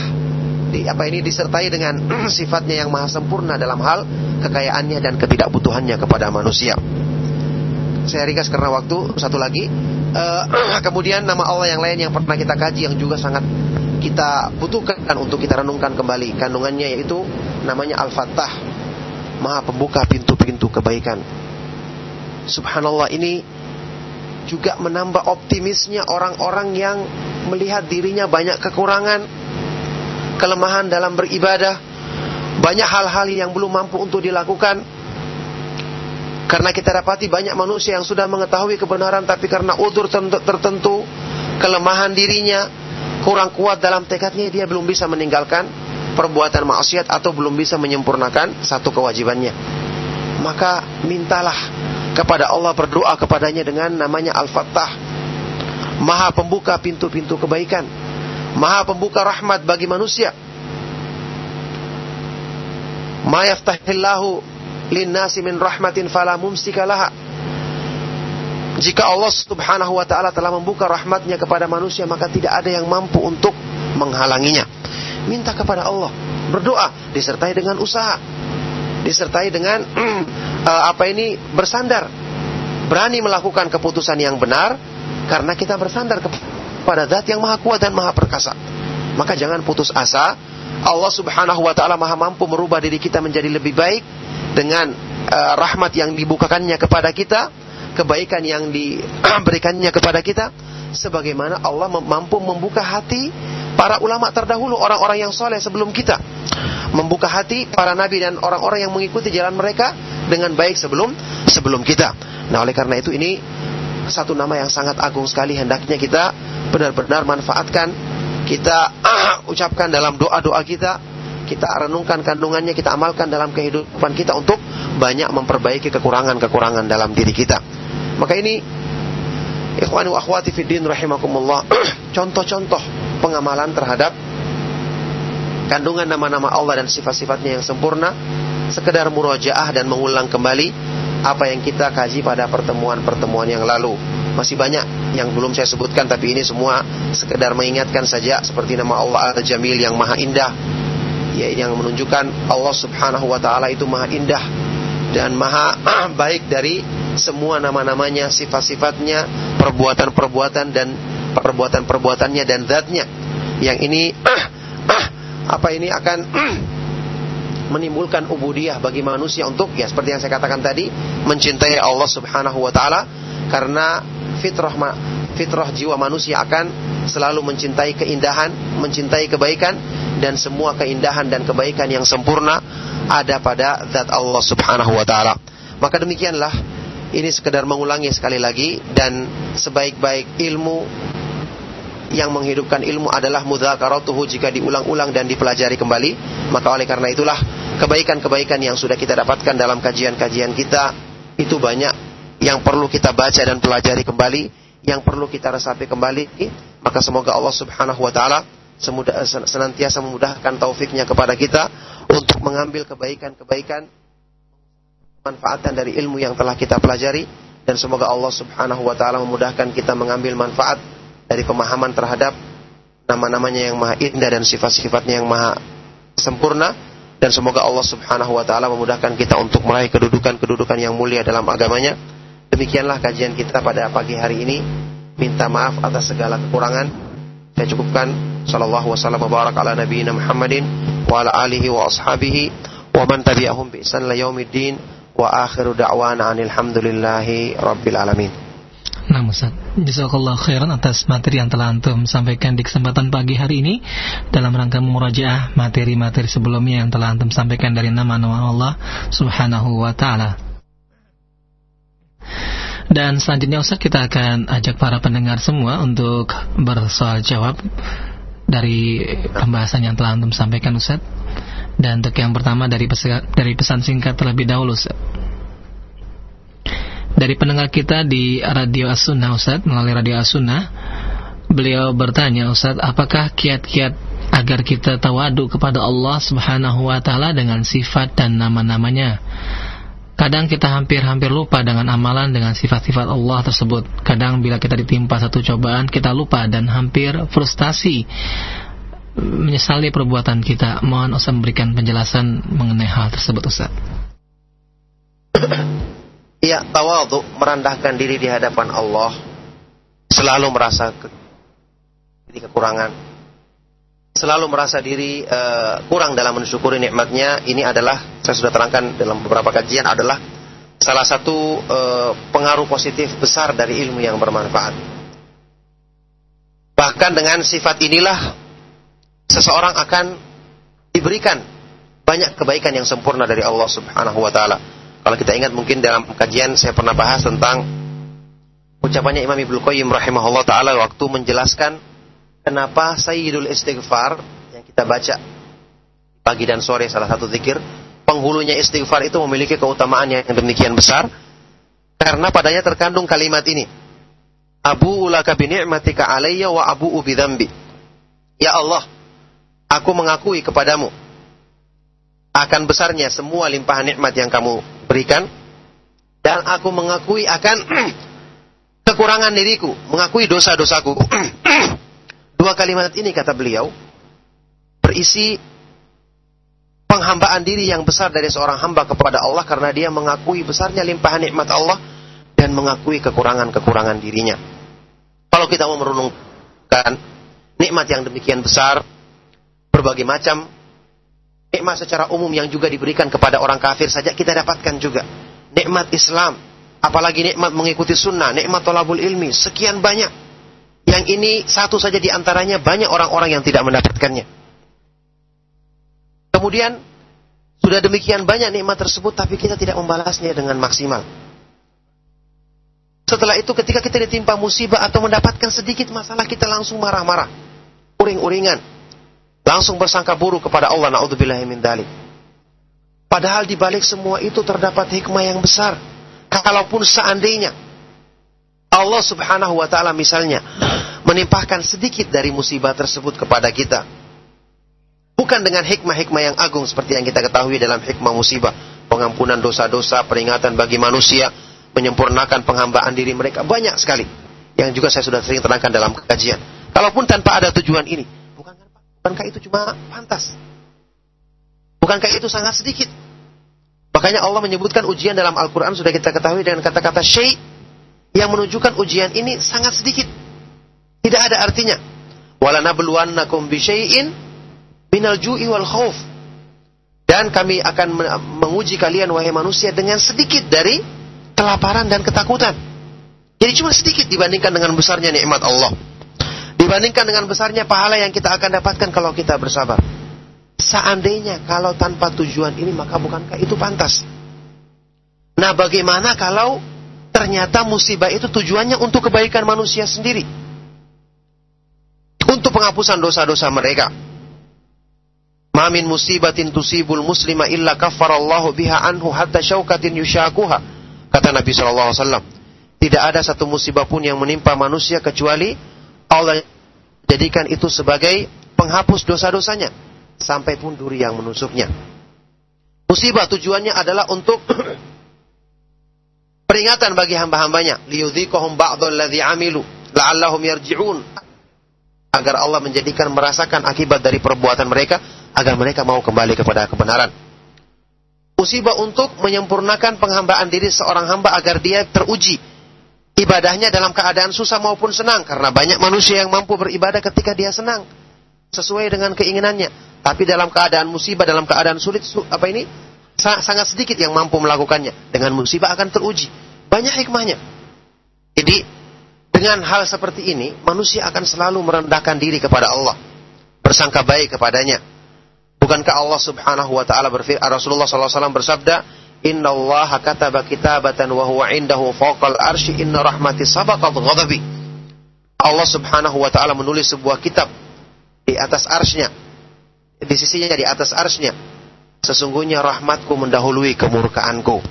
di, apa ini disertai dengan <clears throat> sifatnya yang maha sempurna dalam hal kekayaannya dan ketidakbutuhannya kepada manusia. Saya ringkas karena waktu satu lagi. Uh, <clears throat> kemudian nama Allah yang lain yang pernah kita kaji yang juga sangat kita butuhkan untuk kita renungkan kembali kandungannya yaitu namanya Al-Fattah. Maha pembuka pintu-pintu kebaikan. Subhanallah ini juga menambah optimisnya orang-orang yang melihat dirinya banyak kekurangan kelemahan dalam beribadah banyak hal-hal yang belum mampu untuk dilakukan. Karena kita dapati banyak manusia yang sudah mengetahui kebenaran tapi karena udur tertentu kelemahan dirinya kurang kuat dalam tekadnya dia belum bisa meninggalkan perbuatan maksiat atau belum bisa menyempurnakan satu kewajibannya. Maka mintalah kepada Allah berdoa kepadanya dengan namanya Al-Fattah. Maha pembuka pintu-pintu kebaikan. Maha pembuka rahmat bagi manusia. Ma yaftahillahu linnasi min rahmatin fala jika Allah subhanahu wa ta'ala telah membuka rahmatnya kepada manusia Maka tidak ada yang mampu untuk menghalanginya Minta kepada Allah. Berdoa. Disertai dengan usaha. Disertai dengan uh, <clears throat> Apa ini? Bersandar. Berani melakukan keputusan yang benar Karena kita bersandar kepada zat yang maha kuat dan maha perkasa. Maka jangan putus asa. Allah subhanahu wa ta'ala maha mampu merubah diri kita menjadi lebih baik Dengan uh, rahmat yang dibukakannya kepada kita kebaikan yang <clears throat> diberikannya kepada kita sebagaimana Allah mampu membuka hati para ulama terdahulu orang-orang yang soleh sebelum kita membuka hati para nabi dan orang-orang yang mengikuti jalan mereka dengan baik sebelum sebelum kita. Nah oleh karena itu ini satu nama yang sangat agung sekali. Hendaknya kita benar-benar manfaatkan kita ah, <clears throat> ucapkan dalam doa-doa kita kita renungkan kandungannya kita amalkan dalam kehidupan kita untuk banyak memperbaiki kekurangan-kekurangan dalam diri kita. Maka ini ikhwani wa akhwati fiddin rahimakumullah. <clears throat> Contoh-contoh pengamalan terhadap kandungan nama-nama Allah dan sifat-sifatnya yang sempurna sekedar murojaah dan mengulang kembali apa yang kita kaji pada pertemuan-pertemuan yang lalu. Masih banyak yang belum saya sebutkan tapi ini semua sekedar mengingatkan saja seperti nama Allah Al-Jamil yang maha indah ya yang menunjukkan Allah Subhanahu wa taala itu maha indah dan maha <clears throat> baik dari semua nama-namanya, sifat-sifatnya, perbuatan-perbuatan dan perbuatan-perbuatannya dan zatnya. Yang ini <clears throat> apa ini akan <clears throat> menimbulkan ubudiyah bagi manusia untuk ya seperti yang saya katakan tadi mencintai Allah Subhanahu wa taala karena fitrah fitrah jiwa manusia akan selalu mencintai keindahan, mencintai kebaikan dan semua keindahan dan kebaikan yang sempurna ada pada zat Allah Subhanahu wa taala. Maka demikianlah ini sekedar mengulangi sekali lagi dan sebaik-baik ilmu yang menghidupkan ilmu adalah mudzakaratuhu jika diulang-ulang dan dipelajari kembali. Maka oleh karena itulah kebaikan-kebaikan yang sudah kita dapatkan dalam kajian-kajian kita itu banyak yang perlu kita baca dan pelajari kembali, yang perlu kita resapi kembali. Maka semoga Allah Subhanahu wa taala senantiasa memudahkan taufiknya kepada kita untuk mengambil kebaikan-kebaikan manfaatan dari ilmu yang telah kita pelajari dan semoga Allah Subhanahu wa taala memudahkan kita mengambil manfaat dari pemahaman terhadap nama-namanya yang maha indah dan sifat-sifatnya yang maha sempurna dan semoga Allah Subhanahu wa taala memudahkan kita untuk meraih kedudukan-kedudukan yang mulia dalam agamanya. Demikianlah kajian kita pada pagi hari ini. Minta maaf atas segala kekurangan. Saya cukupkan sallallahu wasallam wa barak ala nabiyina Muhammadin wa ala alihi wa ashabihi wa man tabi'ahum bi ihsan ila yaumiddin wa akhiru da'wana anil hamdulillahi rabbil alamin. Nah Ustaz, Jazakallah khairan atas materi yang telah Antum sampaikan di kesempatan pagi hari ini Dalam rangka murajaah materi-materi sebelumnya yang telah Antum sampaikan dari nama-nama Allah subhanahu wa ta'ala Dan selanjutnya Ustaz kita akan ajak para pendengar semua untuk bersoal jawab Dari pembahasan yang telah Antum sampaikan Ustaz Dan untuk yang pertama dari pesan, dari pesan singkat terlebih dahulu dari pendengar kita di Radio As-Sunnah Ustaz melalui Radio As-Sunnah beliau bertanya Ustaz apakah kiat-kiat agar kita tawadu kepada Allah Subhanahu wa taala dengan sifat dan nama-namanya? Kadang kita hampir-hampir lupa dengan amalan dengan sifat-sifat Allah tersebut. Kadang bila kita ditimpa satu cobaan, kita lupa dan hampir frustasi menyesali perbuatan kita. Mohon Ustaz memberikan penjelasan mengenai hal tersebut Ustaz. Ya, tawadhu merendahkan diri di hadapan Allah selalu merasa ke, diri kekurangan. Selalu merasa diri uh, kurang dalam mensyukuri nikmatnya. Ini adalah saya sudah terangkan dalam beberapa kajian adalah salah satu uh, pengaruh positif besar dari ilmu yang bermanfaat. Bahkan dengan sifat inilah seseorang akan diberikan banyak kebaikan yang sempurna dari Allah Subhanahu wa taala. Kalau kita ingat mungkin dalam kajian saya pernah bahas tentang ucapannya Imam Ibnu Qayyim rahimahullah taala waktu menjelaskan kenapa Sayyidul Istighfar yang kita baca pagi dan sore salah satu zikir penghulunya istighfar itu memiliki keutamaan yang demikian besar karena padanya terkandung kalimat ini Abu ulaka bi ni'matika alayya wa abu bi Ya Allah aku mengakui kepadamu akan besarnya semua limpahan nikmat yang kamu berikan dan aku mengakui akan <clears throat> kekurangan diriku, mengakui dosa-dosaku. <clears throat> Dua kalimat ini kata beliau berisi penghambaan diri yang besar dari seorang hamba kepada Allah karena dia mengakui besarnya limpahan nikmat Allah dan mengakui kekurangan-kekurangan dirinya. Kalau kita mau merenungkan nikmat yang demikian besar, berbagai macam nikmat secara umum yang juga diberikan kepada orang kafir saja kita dapatkan juga. Nikmat Islam, apalagi nikmat mengikuti sunnah, nikmat tolabul ilmi, sekian banyak. Yang ini satu saja di antaranya banyak orang-orang yang tidak mendapatkannya. Kemudian sudah demikian banyak nikmat tersebut tapi kita tidak membalasnya dengan maksimal. Setelah itu ketika kita ditimpa musibah atau mendapatkan sedikit masalah kita langsung marah-marah. Uring-uringan. Langsung bersangka buruk kepada Allah naudzubillahi min dalik. Padahal di balik semua itu terdapat hikmah yang besar. Kalaupun seandainya Allah Subhanahu wa taala misalnya menimpahkan sedikit dari musibah tersebut kepada kita. Bukan dengan hikmah-hikmah yang agung seperti yang kita ketahui dalam hikmah musibah, pengampunan dosa-dosa, peringatan bagi manusia, menyempurnakan penghambaan diri mereka banyak sekali. Yang juga saya sudah sering terangkan dalam kajian. Kalaupun tanpa ada tujuan ini, bukankah itu cuma pantas? Bukankah itu sangat sedikit? Makanya Allah menyebutkan ujian dalam Al-Quran sudah kita ketahui dengan kata-kata syai' yang menunjukkan ujian ini sangat sedikit. Tidak ada artinya. Walanabluwannakum bisyai'in minal ju'i wal khauf. Dan kami akan men- menguji kalian wahai manusia dengan sedikit dari kelaparan dan ketakutan. Jadi cuma sedikit dibandingkan dengan besarnya nikmat Allah. Dibandingkan dengan besarnya pahala yang kita akan dapatkan kalau kita bersabar. Seandainya kalau tanpa tujuan ini maka bukankah itu pantas? Nah, bagaimana kalau ternyata musibah itu tujuannya untuk kebaikan manusia sendiri? Untuk penghapusan dosa-dosa mereka. Ma min musibatin tusibul muslima illa kaffarallahu biha anhu hatta syaukatin yushakuha. Kata Nabi wasallam. Tidak ada satu musibah pun yang menimpa manusia kecuali Allah jadikan itu sebagai penghapus dosa-dosanya sampai pun duri yang menusuknya. Musibah tujuannya adalah untuk <clears throat> peringatan bagi hamba-hambanya, liyudhiqahum ba'dhal ladzi amilu la'allahum yarji'un. Agar Allah menjadikan merasakan akibat dari perbuatan mereka agar mereka mau kembali kepada kebenaran. Musibah untuk menyempurnakan penghambaan diri seorang hamba agar dia teruji ibadahnya dalam keadaan susah maupun senang karena banyak manusia yang mampu beribadah ketika dia senang sesuai dengan keinginannya. Tapi dalam keadaan musibah dalam keadaan sulit su- apa ini? Sa- sangat sedikit yang mampu melakukannya. Dengan musibah akan teruji. Banyak hikmahnya. Jadi dengan hal seperti ini manusia akan selalu merendahkan diri kepada Allah. Bersangka baik kepadanya. Bukankah Allah Subhanahu wa taala berfirman Rasulullah SAW bersabda Inna Allah kataba kitabatan wa huwa indahu fawqal arsy inna rahmati sabaqat ghadabi. Allah Subhanahu wa taala menulis sebuah kitab di atas arsnya. Di sisinya di atas arsnya. Sesungguhnya rahmatku mendahului kemurkaanku.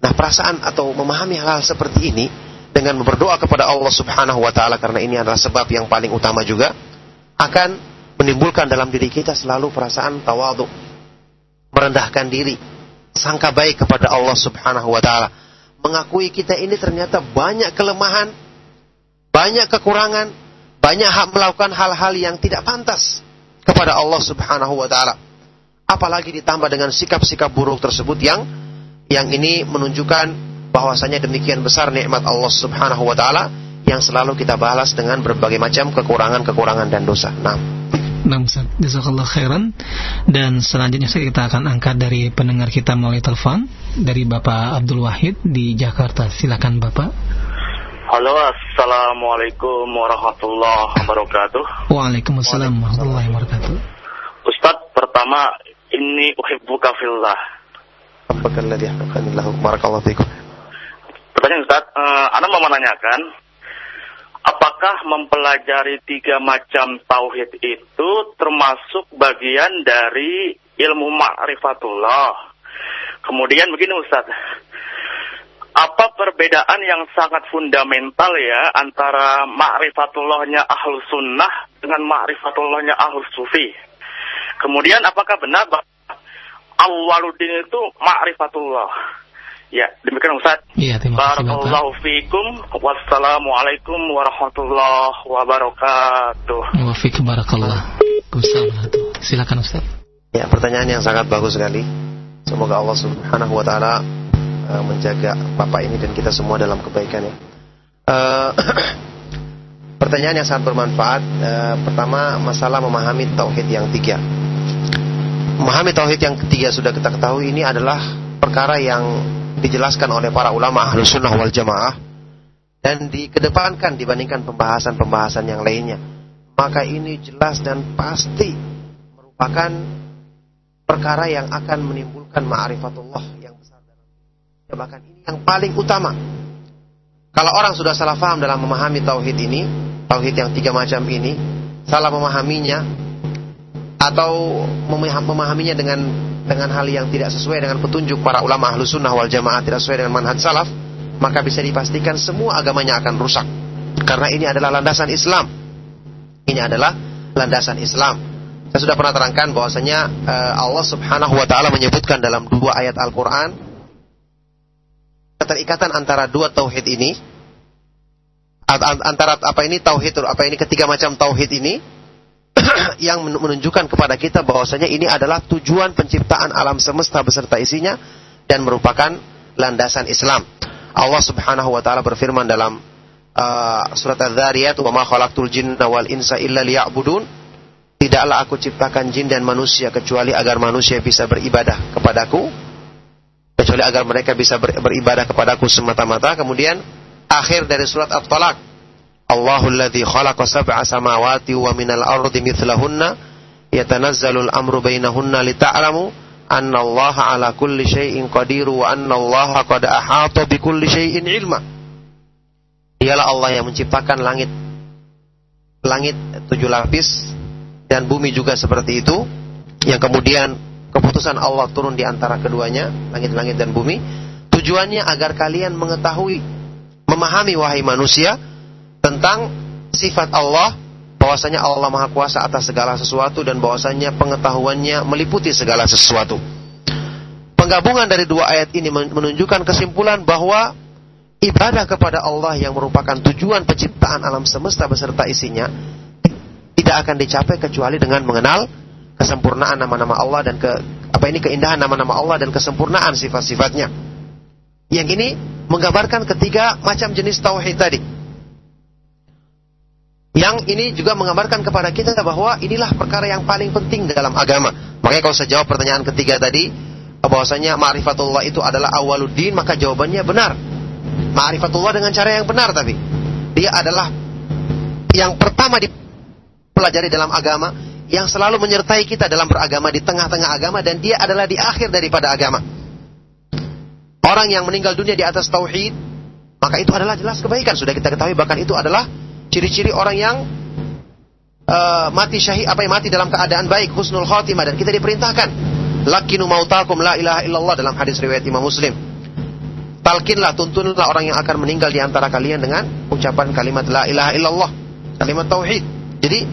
Nah, perasaan atau memahami hal, -hal seperti ini dengan berdoa kepada Allah Subhanahu wa taala karena ini adalah sebab yang paling utama juga akan menimbulkan dalam diri kita selalu perasaan tawadhu, merendahkan diri, sangka baik kepada Allah Subhanahu wa taala. Mengakui kita ini ternyata banyak kelemahan, banyak kekurangan, banyak hak melakukan hal-hal yang tidak pantas kepada Allah Subhanahu wa taala. Apalagi ditambah dengan sikap-sikap buruk tersebut yang yang ini menunjukkan bahwasanya demikian besar nikmat Allah Subhanahu wa taala yang selalu kita balas dengan berbagai macam kekurangan-kekurangan dan dosa. Nah, Nah, Ustaz, jazakallah khairan. Dan selanjutnya Ustaz, kita akan angkat dari pendengar kita melalui telepon dari Bapak Abdul Wahid di Jakarta. Silakan Bapak. Halo, assalamualaikum warahmatullahi wabarakatuh. Waalaikumsalam warahmatullahi wabarakatuh. Ustadz, pertama ini uhibbuka fillah. Apakaladhi haqqanillahu barakallahu fikum. Pertanyaan Ustadz, eh, Anda mau menanyakan, apakah mempelajari tiga macam tauhid itu termasuk bagian dari ilmu ma'rifatullah? Kemudian begini Ustadz, apa perbedaan yang sangat fundamental ya antara ma'rifatullahnya ahlu sunnah dengan ma'rifatullahnya ahlu sufi? Kemudian apakah benar bahwa awwaluddin itu ma'rifatullah? Ya, demikian Ustaz. Iya, terima kasih Bapak. Barakallahu fiikum. Wassalamualaikum warahmatullahi wabarakatuh. Wa fiik barakallah. Waalaikumsalam. Silakan Ustaz. Ya, pertanyaan yang sangat bagus sekali. Semoga Allah Subhanahu wa taala uh, menjaga Bapak ini dan kita semua dalam kebaikan ya. Uh, <clears throat> pertanyaan yang sangat bermanfaat. Uh, pertama, masalah memahami tauhid yang tiga. Memahami tauhid yang ketiga sudah kita ketahui ini adalah perkara yang dijelaskan oleh para ulama ahlus sunnah wal jamaah dan dikedepankan dibandingkan pembahasan-pembahasan yang lainnya. Maka ini jelas dan pasti merupakan perkara yang akan menimbulkan ma'rifatullah yang besar dalam diri. Bahkan ini yang paling utama. Kalau orang sudah salah faham dalam memahami tauhid ini, tauhid yang tiga macam ini, salah memahaminya atau memahaminya dengan dengan hal yang tidak sesuai dengan petunjuk para ulama ahlu sunnah wal jamaah tidak sesuai dengan manhaj salaf maka bisa dipastikan semua agamanya akan rusak. Karena ini adalah landasan Islam. Ini adalah landasan Islam. Saya sudah pernah terangkan bahwasanya uh, Allah subhanahu wa ta'ala menyebutkan dalam dua ayat Al-Quran keterikatan antara dua tauhid ini antara apa ini tauhid apa ini ketiga macam tauhid ini yang menunjukkan kepada kita bahwasanya ini adalah tujuan penciptaan alam semesta beserta isinya dan merupakan landasan Islam. Allah Subhanahu wa taala berfirman dalam uh, surat Az-Dzariyat, "Wa ma khalaqtul jinna wal insa illa liya'budun." Tidaklah aku ciptakan jin dan manusia kecuali agar manusia bisa beribadah kepadaku. Kecuali agar mereka bisa ber- beribadah kepadaku semata-mata. Kemudian akhir dari surat At-Talaq. Allahul ladzi khalaqa sab'a samawati wa minal ardi mithlahunna yatanazzalul amru bainahunna lita'lamu anna Allah ala kulli syai'in qadir wa anna Allah qad ahata bi kulli ilma. Dialah Allah yang menciptakan langit. Langit tujuh lapis dan bumi juga seperti itu. Yang kemudian keputusan Allah turun di antara keduanya langit-langit dan bumi. Tujuannya agar kalian mengetahui memahami wahai manusia tentang sifat Allah bahwasanya Allah Maha Kuasa atas segala sesuatu dan bahwasanya pengetahuannya meliputi segala sesuatu. Penggabungan dari dua ayat ini menunjukkan kesimpulan bahwa ibadah kepada Allah yang merupakan tujuan penciptaan alam semesta beserta isinya tidak akan dicapai kecuali dengan mengenal kesempurnaan nama-nama Allah dan ke apa ini keindahan nama-nama Allah dan kesempurnaan sifat-sifatnya. Yang ini menggambarkan ketiga macam jenis tauhid tadi. Yang ini juga menggambarkan kepada kita bahwa inilah perkara yang paling penting dalam agama. Makanya kalau saya jawab pertanyaan ketiga tadi, bahwasanya ma'rifatullah itu adalah awaluddin, maka jawabannya benar. Ma'rifatullah dengan cara yang benar tapi. Dia adalah yang pertama dipelajari dalam agama, yang selalu menyertai kita dalam beragama di tengah-tengah agama dan dia adalah di akhir daripada agama. Orang yang meninggal dunia di atas tauhid, maka itu adalah jelas kebaikan. Sudah kita ketahui bahkan itu adalah ciri-ciri orang yang uh, mati syahid apa yang mati dalam keadaan baik husnul khotimah dan kita diperintahkan. Lakinu mautakum la ilaha illallah dalam hadis riwayat Imam Muslim. Talkinlah tuntunlah orang yang akan meninggal di antara kalian dengan ucapan kalimat la ilaha illallah kalimat tauhid. Jadi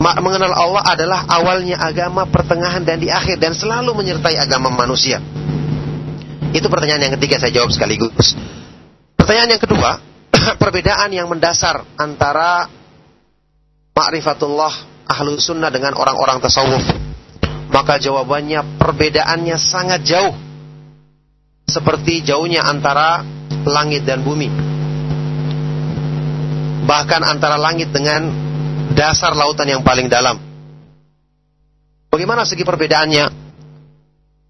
mengenal Allah adalah awalnya agama pertengahan dan di akhir dan selalu menyertai agama manusia. Itu pertanyaan yang ketiga saya jawab sekaligus. Pertanyaan yang kedua <clears throat> perbedaan yang mendasar antara ma'rifatullah ahlu sunnah dengan orang-orang tasawuf. Maka jawabannya perbedaannya sangat jauh. Seperti jauhnya antara langit dan bumi. Bahkan antara langit dengan dasar lautan yang paling dalam. Bagaimana segi perbedaannya?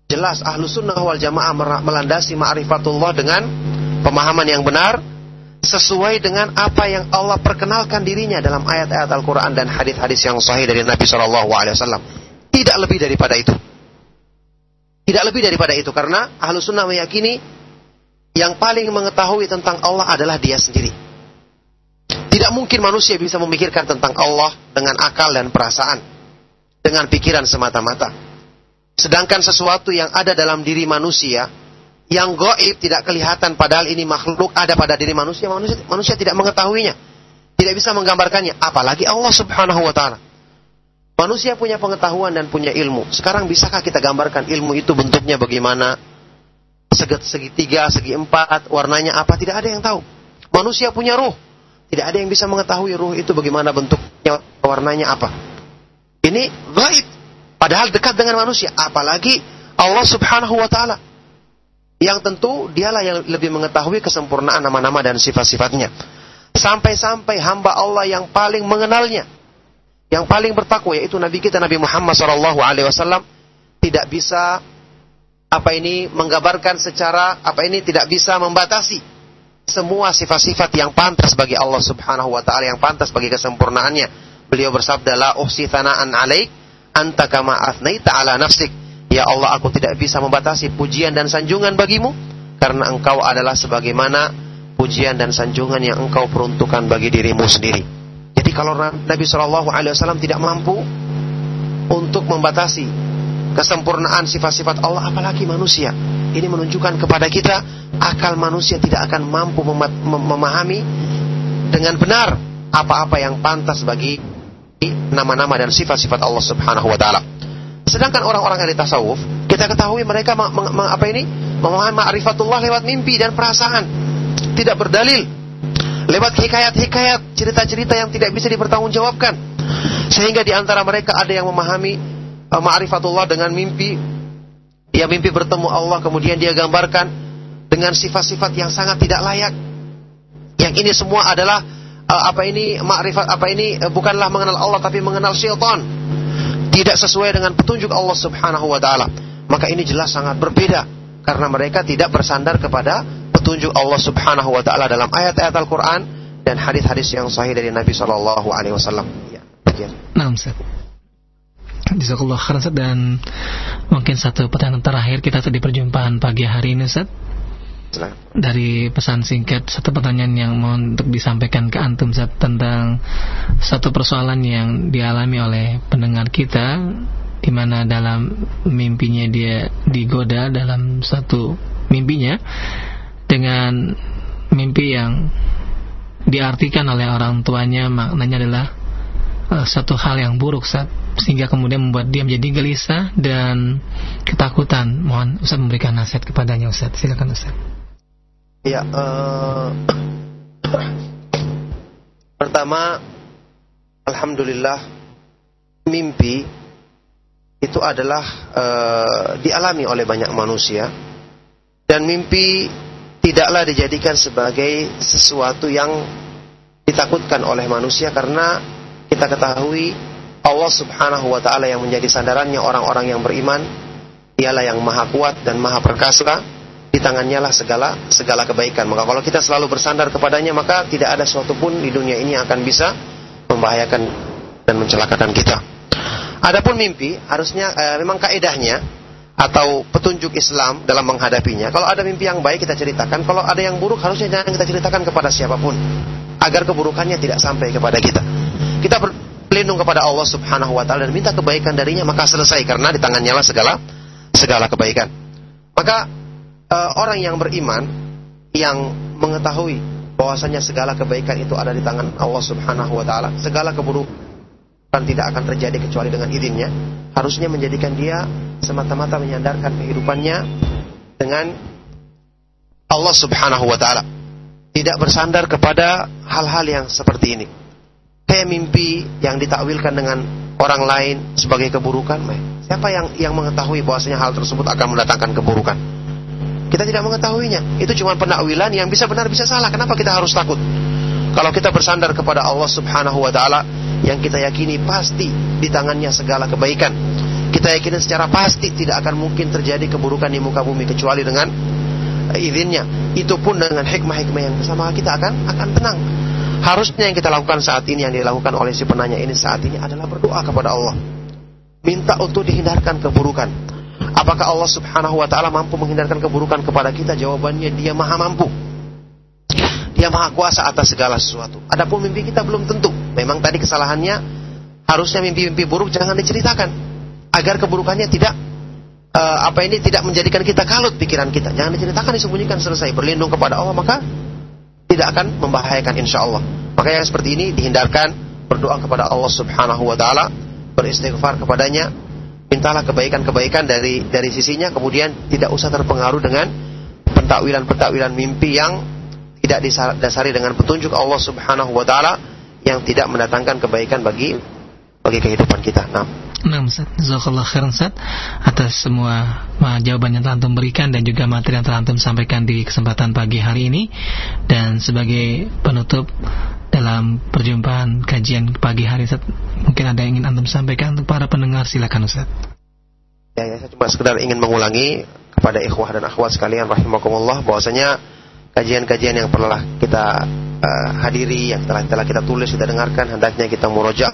Jelas ahlu sunnah wal jamaah melandasi ma'rifatullah dengan pemahaman yang benar sesuai dengan apa yang Allah perkenalkan dirinya dalam ayat-ayat Al-Quran dan hadis-hadis yang sahih dari Nabi Wasallam. Tidak lebih daripada itu. Tidak lebih daripada itu karena ahlu sunnah meyakini yang paling mengetahui tentang Allah adalah dia sendiri. Tidak mungkin manusia bisa memikirkan tentang Allah dengan akal dan perasaan, dengan pikiran semata-mata. Sedangkan sesuatu yang ada dalam diri manusia yang goib tidak kelihatan padahal ini makhluk ada pada diri manusia. Manusia manusia tidak mengetahuinya. Tidak bisa menggambarkannya. Apalagi Allah Subhanahu wa taala. Manusia punya pengetahuan dan punya ilmu. Sekarang bisakah kita gambarkan ilmu itu bentuknya bagaimana? Segi segitiga segi empat warnanya apa? Tidak ada yang tahu. Manusia punya ruh. Tidak ada yang bisa mengetahui ruh itu bagaimana bentuknya warnanya apa. Ini gaib padahal dekat dengan manusia. Apalagi Allah Subhanahu wa taala yang tentu dialah yang lebih mengetahui kesempurnaan nama-nama dan sifat-sifatnya. Sampai-sampai hamba Allah yang paling mengenalnya, yang paling bertakwa yaitu Nabi kita Nabi Muhammad SAW tidak bisa apa ini menggambarkan secara apa ini tidak bisa membatasi semua sifat-sifat yang pantas bagi Allah Subhanahu wa taala yang pantas bagi kesempurnaannya. Beliau bersabda la uhsi thana'an 'alaik anta kama athnaita 'ala nafsik Ya Allah, aku tidak bisa membatasi pujian dan sanjungan bagimu, karena engkau adalah sebagaimana pujian dan sanjungan yang engkau peruntukkan bagi dirimu sendiri. Jadi kalau Nabi Wasallam tidak mampu untuk membatasi kesempurnaan sifat-sifat Allah, apalagi manusia, ini menunjukkan kepada kita akal manusia tidak akan mampu memahami dengan benar apa-apa yang pantas bagi nama-nama dan sifat-sifat Allah Subhanahu wa taala. Sedangkan orang-orang di tasawuf, kita ketahui mereka apa ini? memahami ma'rifatullah lewat mimpi dan perasaan. Tidak berdalil. Lewat hikayat-hikayat, cerita-cerita yang tidak bisa dipertanggungjawabkan. Sehingga di antara mereka ada yang memahami uh, ma'rifatullah dengan mimpi. Dia mimpi bertemu Allah, kemudian dia gambarkan dengan sifat-sifat yang sangat tidak layak. Yang ini semua adalah eh, apa ini makrifat apa ini eh, bukanlah mengenal Allah tapi mengenal syaitan. Tidak sesuai dengan petunjuk Allah Subhanahu wa taala. Maka ini jelas sangat berbeda karena mereka tidak bersandar kepada petunjuk Allah Subhanahu wa taala dalam ayat-ayat Al-Qur'an dan hadis-hadis yang sahih dari Nabi sallallahu alaihi wasallam. Ya, demikian. Nah. Jazakallah khairan dan mungkin satu pertanyaan terakhir kita di perjumpaan pagi hari ini Ustaz. Dari pesan singkat satu pertanyaan yang mau untuk disampaikan ke antum Ustaz tentang satu persoalan yang dialami oleh pendengar kita di mana dalam mimpinya dia digoda dalam satu mimpinya dengan mimpi yang diartikan oleh orang tuanya maknanya adalah uh, satu hal yang buruk saat sehingga kemudian membuat dia menjadi gelisah dan ketakutan. Mohon Ustaz memberikan nasihat kepadanya Ustaz. Silakan Ustaz. Ya, eh, pertama, alhamdulillah, mimpi itu adalah eh, dialami oleh banyak manusia, dan mimpi tidaklah dijadikan sebagai sesuatu yang ditakutkan oleh manusia karena kita ketahui Allah Subhanahu wa taala yang menjadi sandarannya orang-orang yang beriman. Dialah yang maha kuat dan maha perkasa di tangannya lah segala segala kebaikan. Maka kalau kita selalu bersandar kepadanya maka tidak ada sesuatu pun di dunia ini yang akan bisa membahayakan dan mencelakakan kita. Adapun mimpi harusnya eh, memang kaedahnya atau petunjuk Islam dalam menghadapinya. Kalau ada mimpi yang baik kita ceritakan. Kalau ada yang buruk harusnya jangan kita ceritakan kepada siapa pun agar keburukannya tidak sampai kepada kita. Kita berlindung kepada Allah Subhanahu wa taala dan minta kebaikan darinya maka selesai. Karena di tangannya lah segala segala kebaikan. Maka e, orang yang beriman yang mengetahui bahwasanya segala kebaikan itu ada di tangan Allah Subhanahu wa taala, segala keburukan tidak akan terjadi kecuali dengan izinnya, harusnya menjadikan dia semata-mata menyandarkan kehidupannya dengan Allah Subhanahu wa taala. Tidak bersandar kepada hal-hal yang seperti ini kayak mimpi yang ditakwilkan dengan orang lain sebagai keburukan, siapa yang yang mengetahui bahwasanya hal tersebut akan mendatangkan keburukan? Kita tidak mengetahuinya. Itu cuma penakwilan yang bisa benar bisa salah. Kenapa kita harus takut? Kalau kita bersandar kepada Allah Subhanahu wa taala yang kita yakini pasti di tangannya segala kebaikan. Kita yakini secara pasti tidak akan mungkin terjadi keburukan di muka bumi kecuali dengan izinnya. Itu pun dengan hikmah-hikmah yang bersama kita akan akan tenang. Harusnya yang kita lakukan saat ini yang dilakukan oleh si penanya ini saat ini adalah berdoa kepada Allah. Minta untuk dihindarkan keburukan. Apakah Allah Subhanahu wa taala mampu menghindarkan keburukan kepada kita? Jawabannya dia Maha mampu. Dia Maha kuasa atas segala sesuatu. Adapun mimpi kita belum tentu. Memang tadi kesalahannya harusnya mimpi-mimpi buruk jangan diceritakan agar keburukannya tidak uh, apa ini tidak menjadikan kita kalut pikiran kita. Jangan diceritakan disembunyikan selesai berlindung kepada Allah maka tidak akan membahayakan insya Allah. Maka yang seperti ini dihindarkan berdoa kepada Allah Subhanahu wa taala, beristighfar kepadanya, mintalah kebaikan-kebaikan dari dari sisinya kemudian tidak usah terpengaruh dengan pentakwilan-pentakwilan mimpi yang tidak didasari dengan petunjuk Allah Subhanahu wa taala yang tidak mendatangkan kebaikan bagi bagi kehidupan kita. Nah. Nah, Ustaz, Jazakallah khairan Ustaz atas semua uh, jawaban yang telah antum berikan dan juga materi yang telah antum sampaikan di kesempatan pagi hari ini. Dan sebagai penutup dalam perjumpaan kajian pagi hari Ustaz, mungkin ada yang ingin antum sampaikan untuk para pendengar silakan Ustaz. Ya, ya saya cuma sekedar ingin mengulangi kepada ikhwah dan akhwat sekalian rahimakumullah bahwasanya kajian-kajian yang pernah kita uh, hadiri, yang telah, telah kita tulis, kita dengarkan, hendaknya kita murojak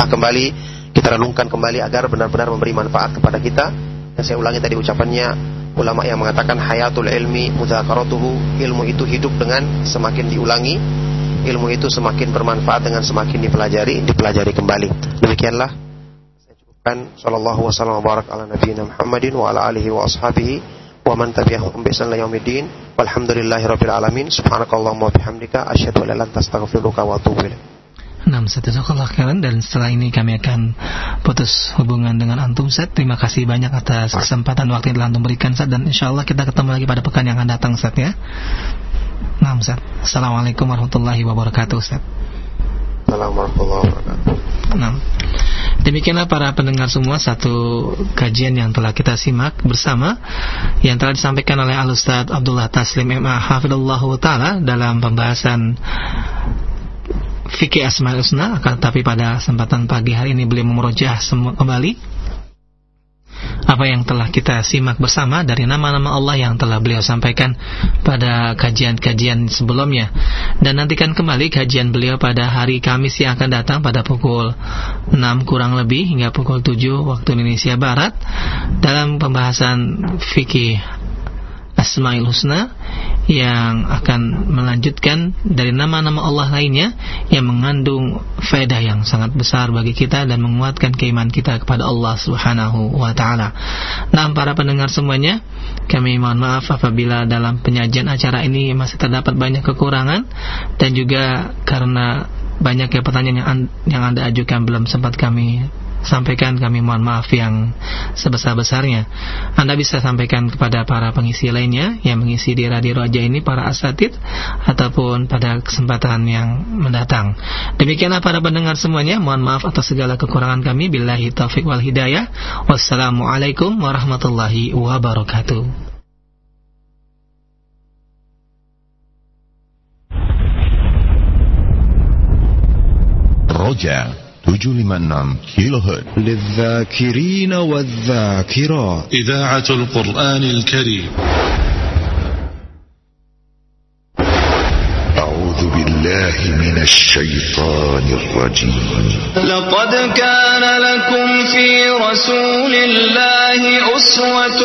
kembali kita renungkan kembali agar benar-benar memberi manfaat kepada kita. Dan saya ulangi tadi ucapannya ulama yang mengatakan hayatul ilmi mudzakaratuhu ilmu itu hidup dengan semakin diulangi ilmu itu semakin bermanfaat dengan semakin dipelajari dipelajari kembali. Demikianlah. Saya cukupkan. Sallallahu wasallam wa barak ala nabiyina Muhammadin wa ala alihi wa ashabihi wa man tabi'ahum bi ihsan yaumiddin. Walhamdulillahi rabbil alamin. Subhanakallahumma wa bihamdika asyhadu an la ilaha wa atubu ilaik. Nah, Jazakallah dan setelah ini kami akan putus hubungan dengan Antum Set. Terima kasih banyak atas kesempatan waktu yang telah Antum berikan Set dan insya Allah kita ketemu lagi pada pekan yang akan datang Set ya. Nah, Set. Assalamualaikum warahmatullahi wabarakatuh Set. Assalamualaikum warahmatullahi wabarakatuh. Nah, demikianlah para pendengar semua satu kajian yang telah kita simak bersama yang telah disampaikan oleh Al Ustaz Abdullah Taslim MA Hafidullah Taala dalam pembahasan fikih Asmaul Husna akan tapi pada kesempatan pagi hari ini beliau memerojah kembali apa yang telah kita simak bersama dari nama-nama Allah yang telah beliau sampaikan pada kajian-kajian sebelumnya. Dan nantikan kembali kajian beliau pada hari Kamis yang akan datang pada pukul 6 kurang lebih hingga pukul 7 waktu Indonesia Barat dalam pembahasan fikih Asmaul Husna yang akan melanjutkan dari nama-nama Allah lainnya yang mengandung faedah yang sangat besar bagi kita dan menguatkan keimanan kita kepada Allah Subhanahu wa taala. Nah, para pendengar semuanya, kami mohon maaf apabila dalam penyajian acara ini masih terdapat banyak kekurangan dan juga karena banyaknya pertanyaan yang, yang Anda ajukan belum sempat kami sampaikan kami mohon maaf yang sebesar-besarnya. Anda bisa sampaikan kepada para pengisi lainnya yang mengisi di Radio Raja ini para asatid ataupun pada kesempatan yang mendatang. Demikianlah para pendengar semuanya, mohon maaf atas segala kekurangan kami. Billahi taufik wal hidayah. Wassalamualaikum warahmatullahi wabarakatuh. Roja 756 كيلو هرتز للذاكرين والذاكرات. إذاعة القرآن الكريم. أعوذ بالله من الشيطان الرجيم. لقد كان لكم في رسول الله أسوة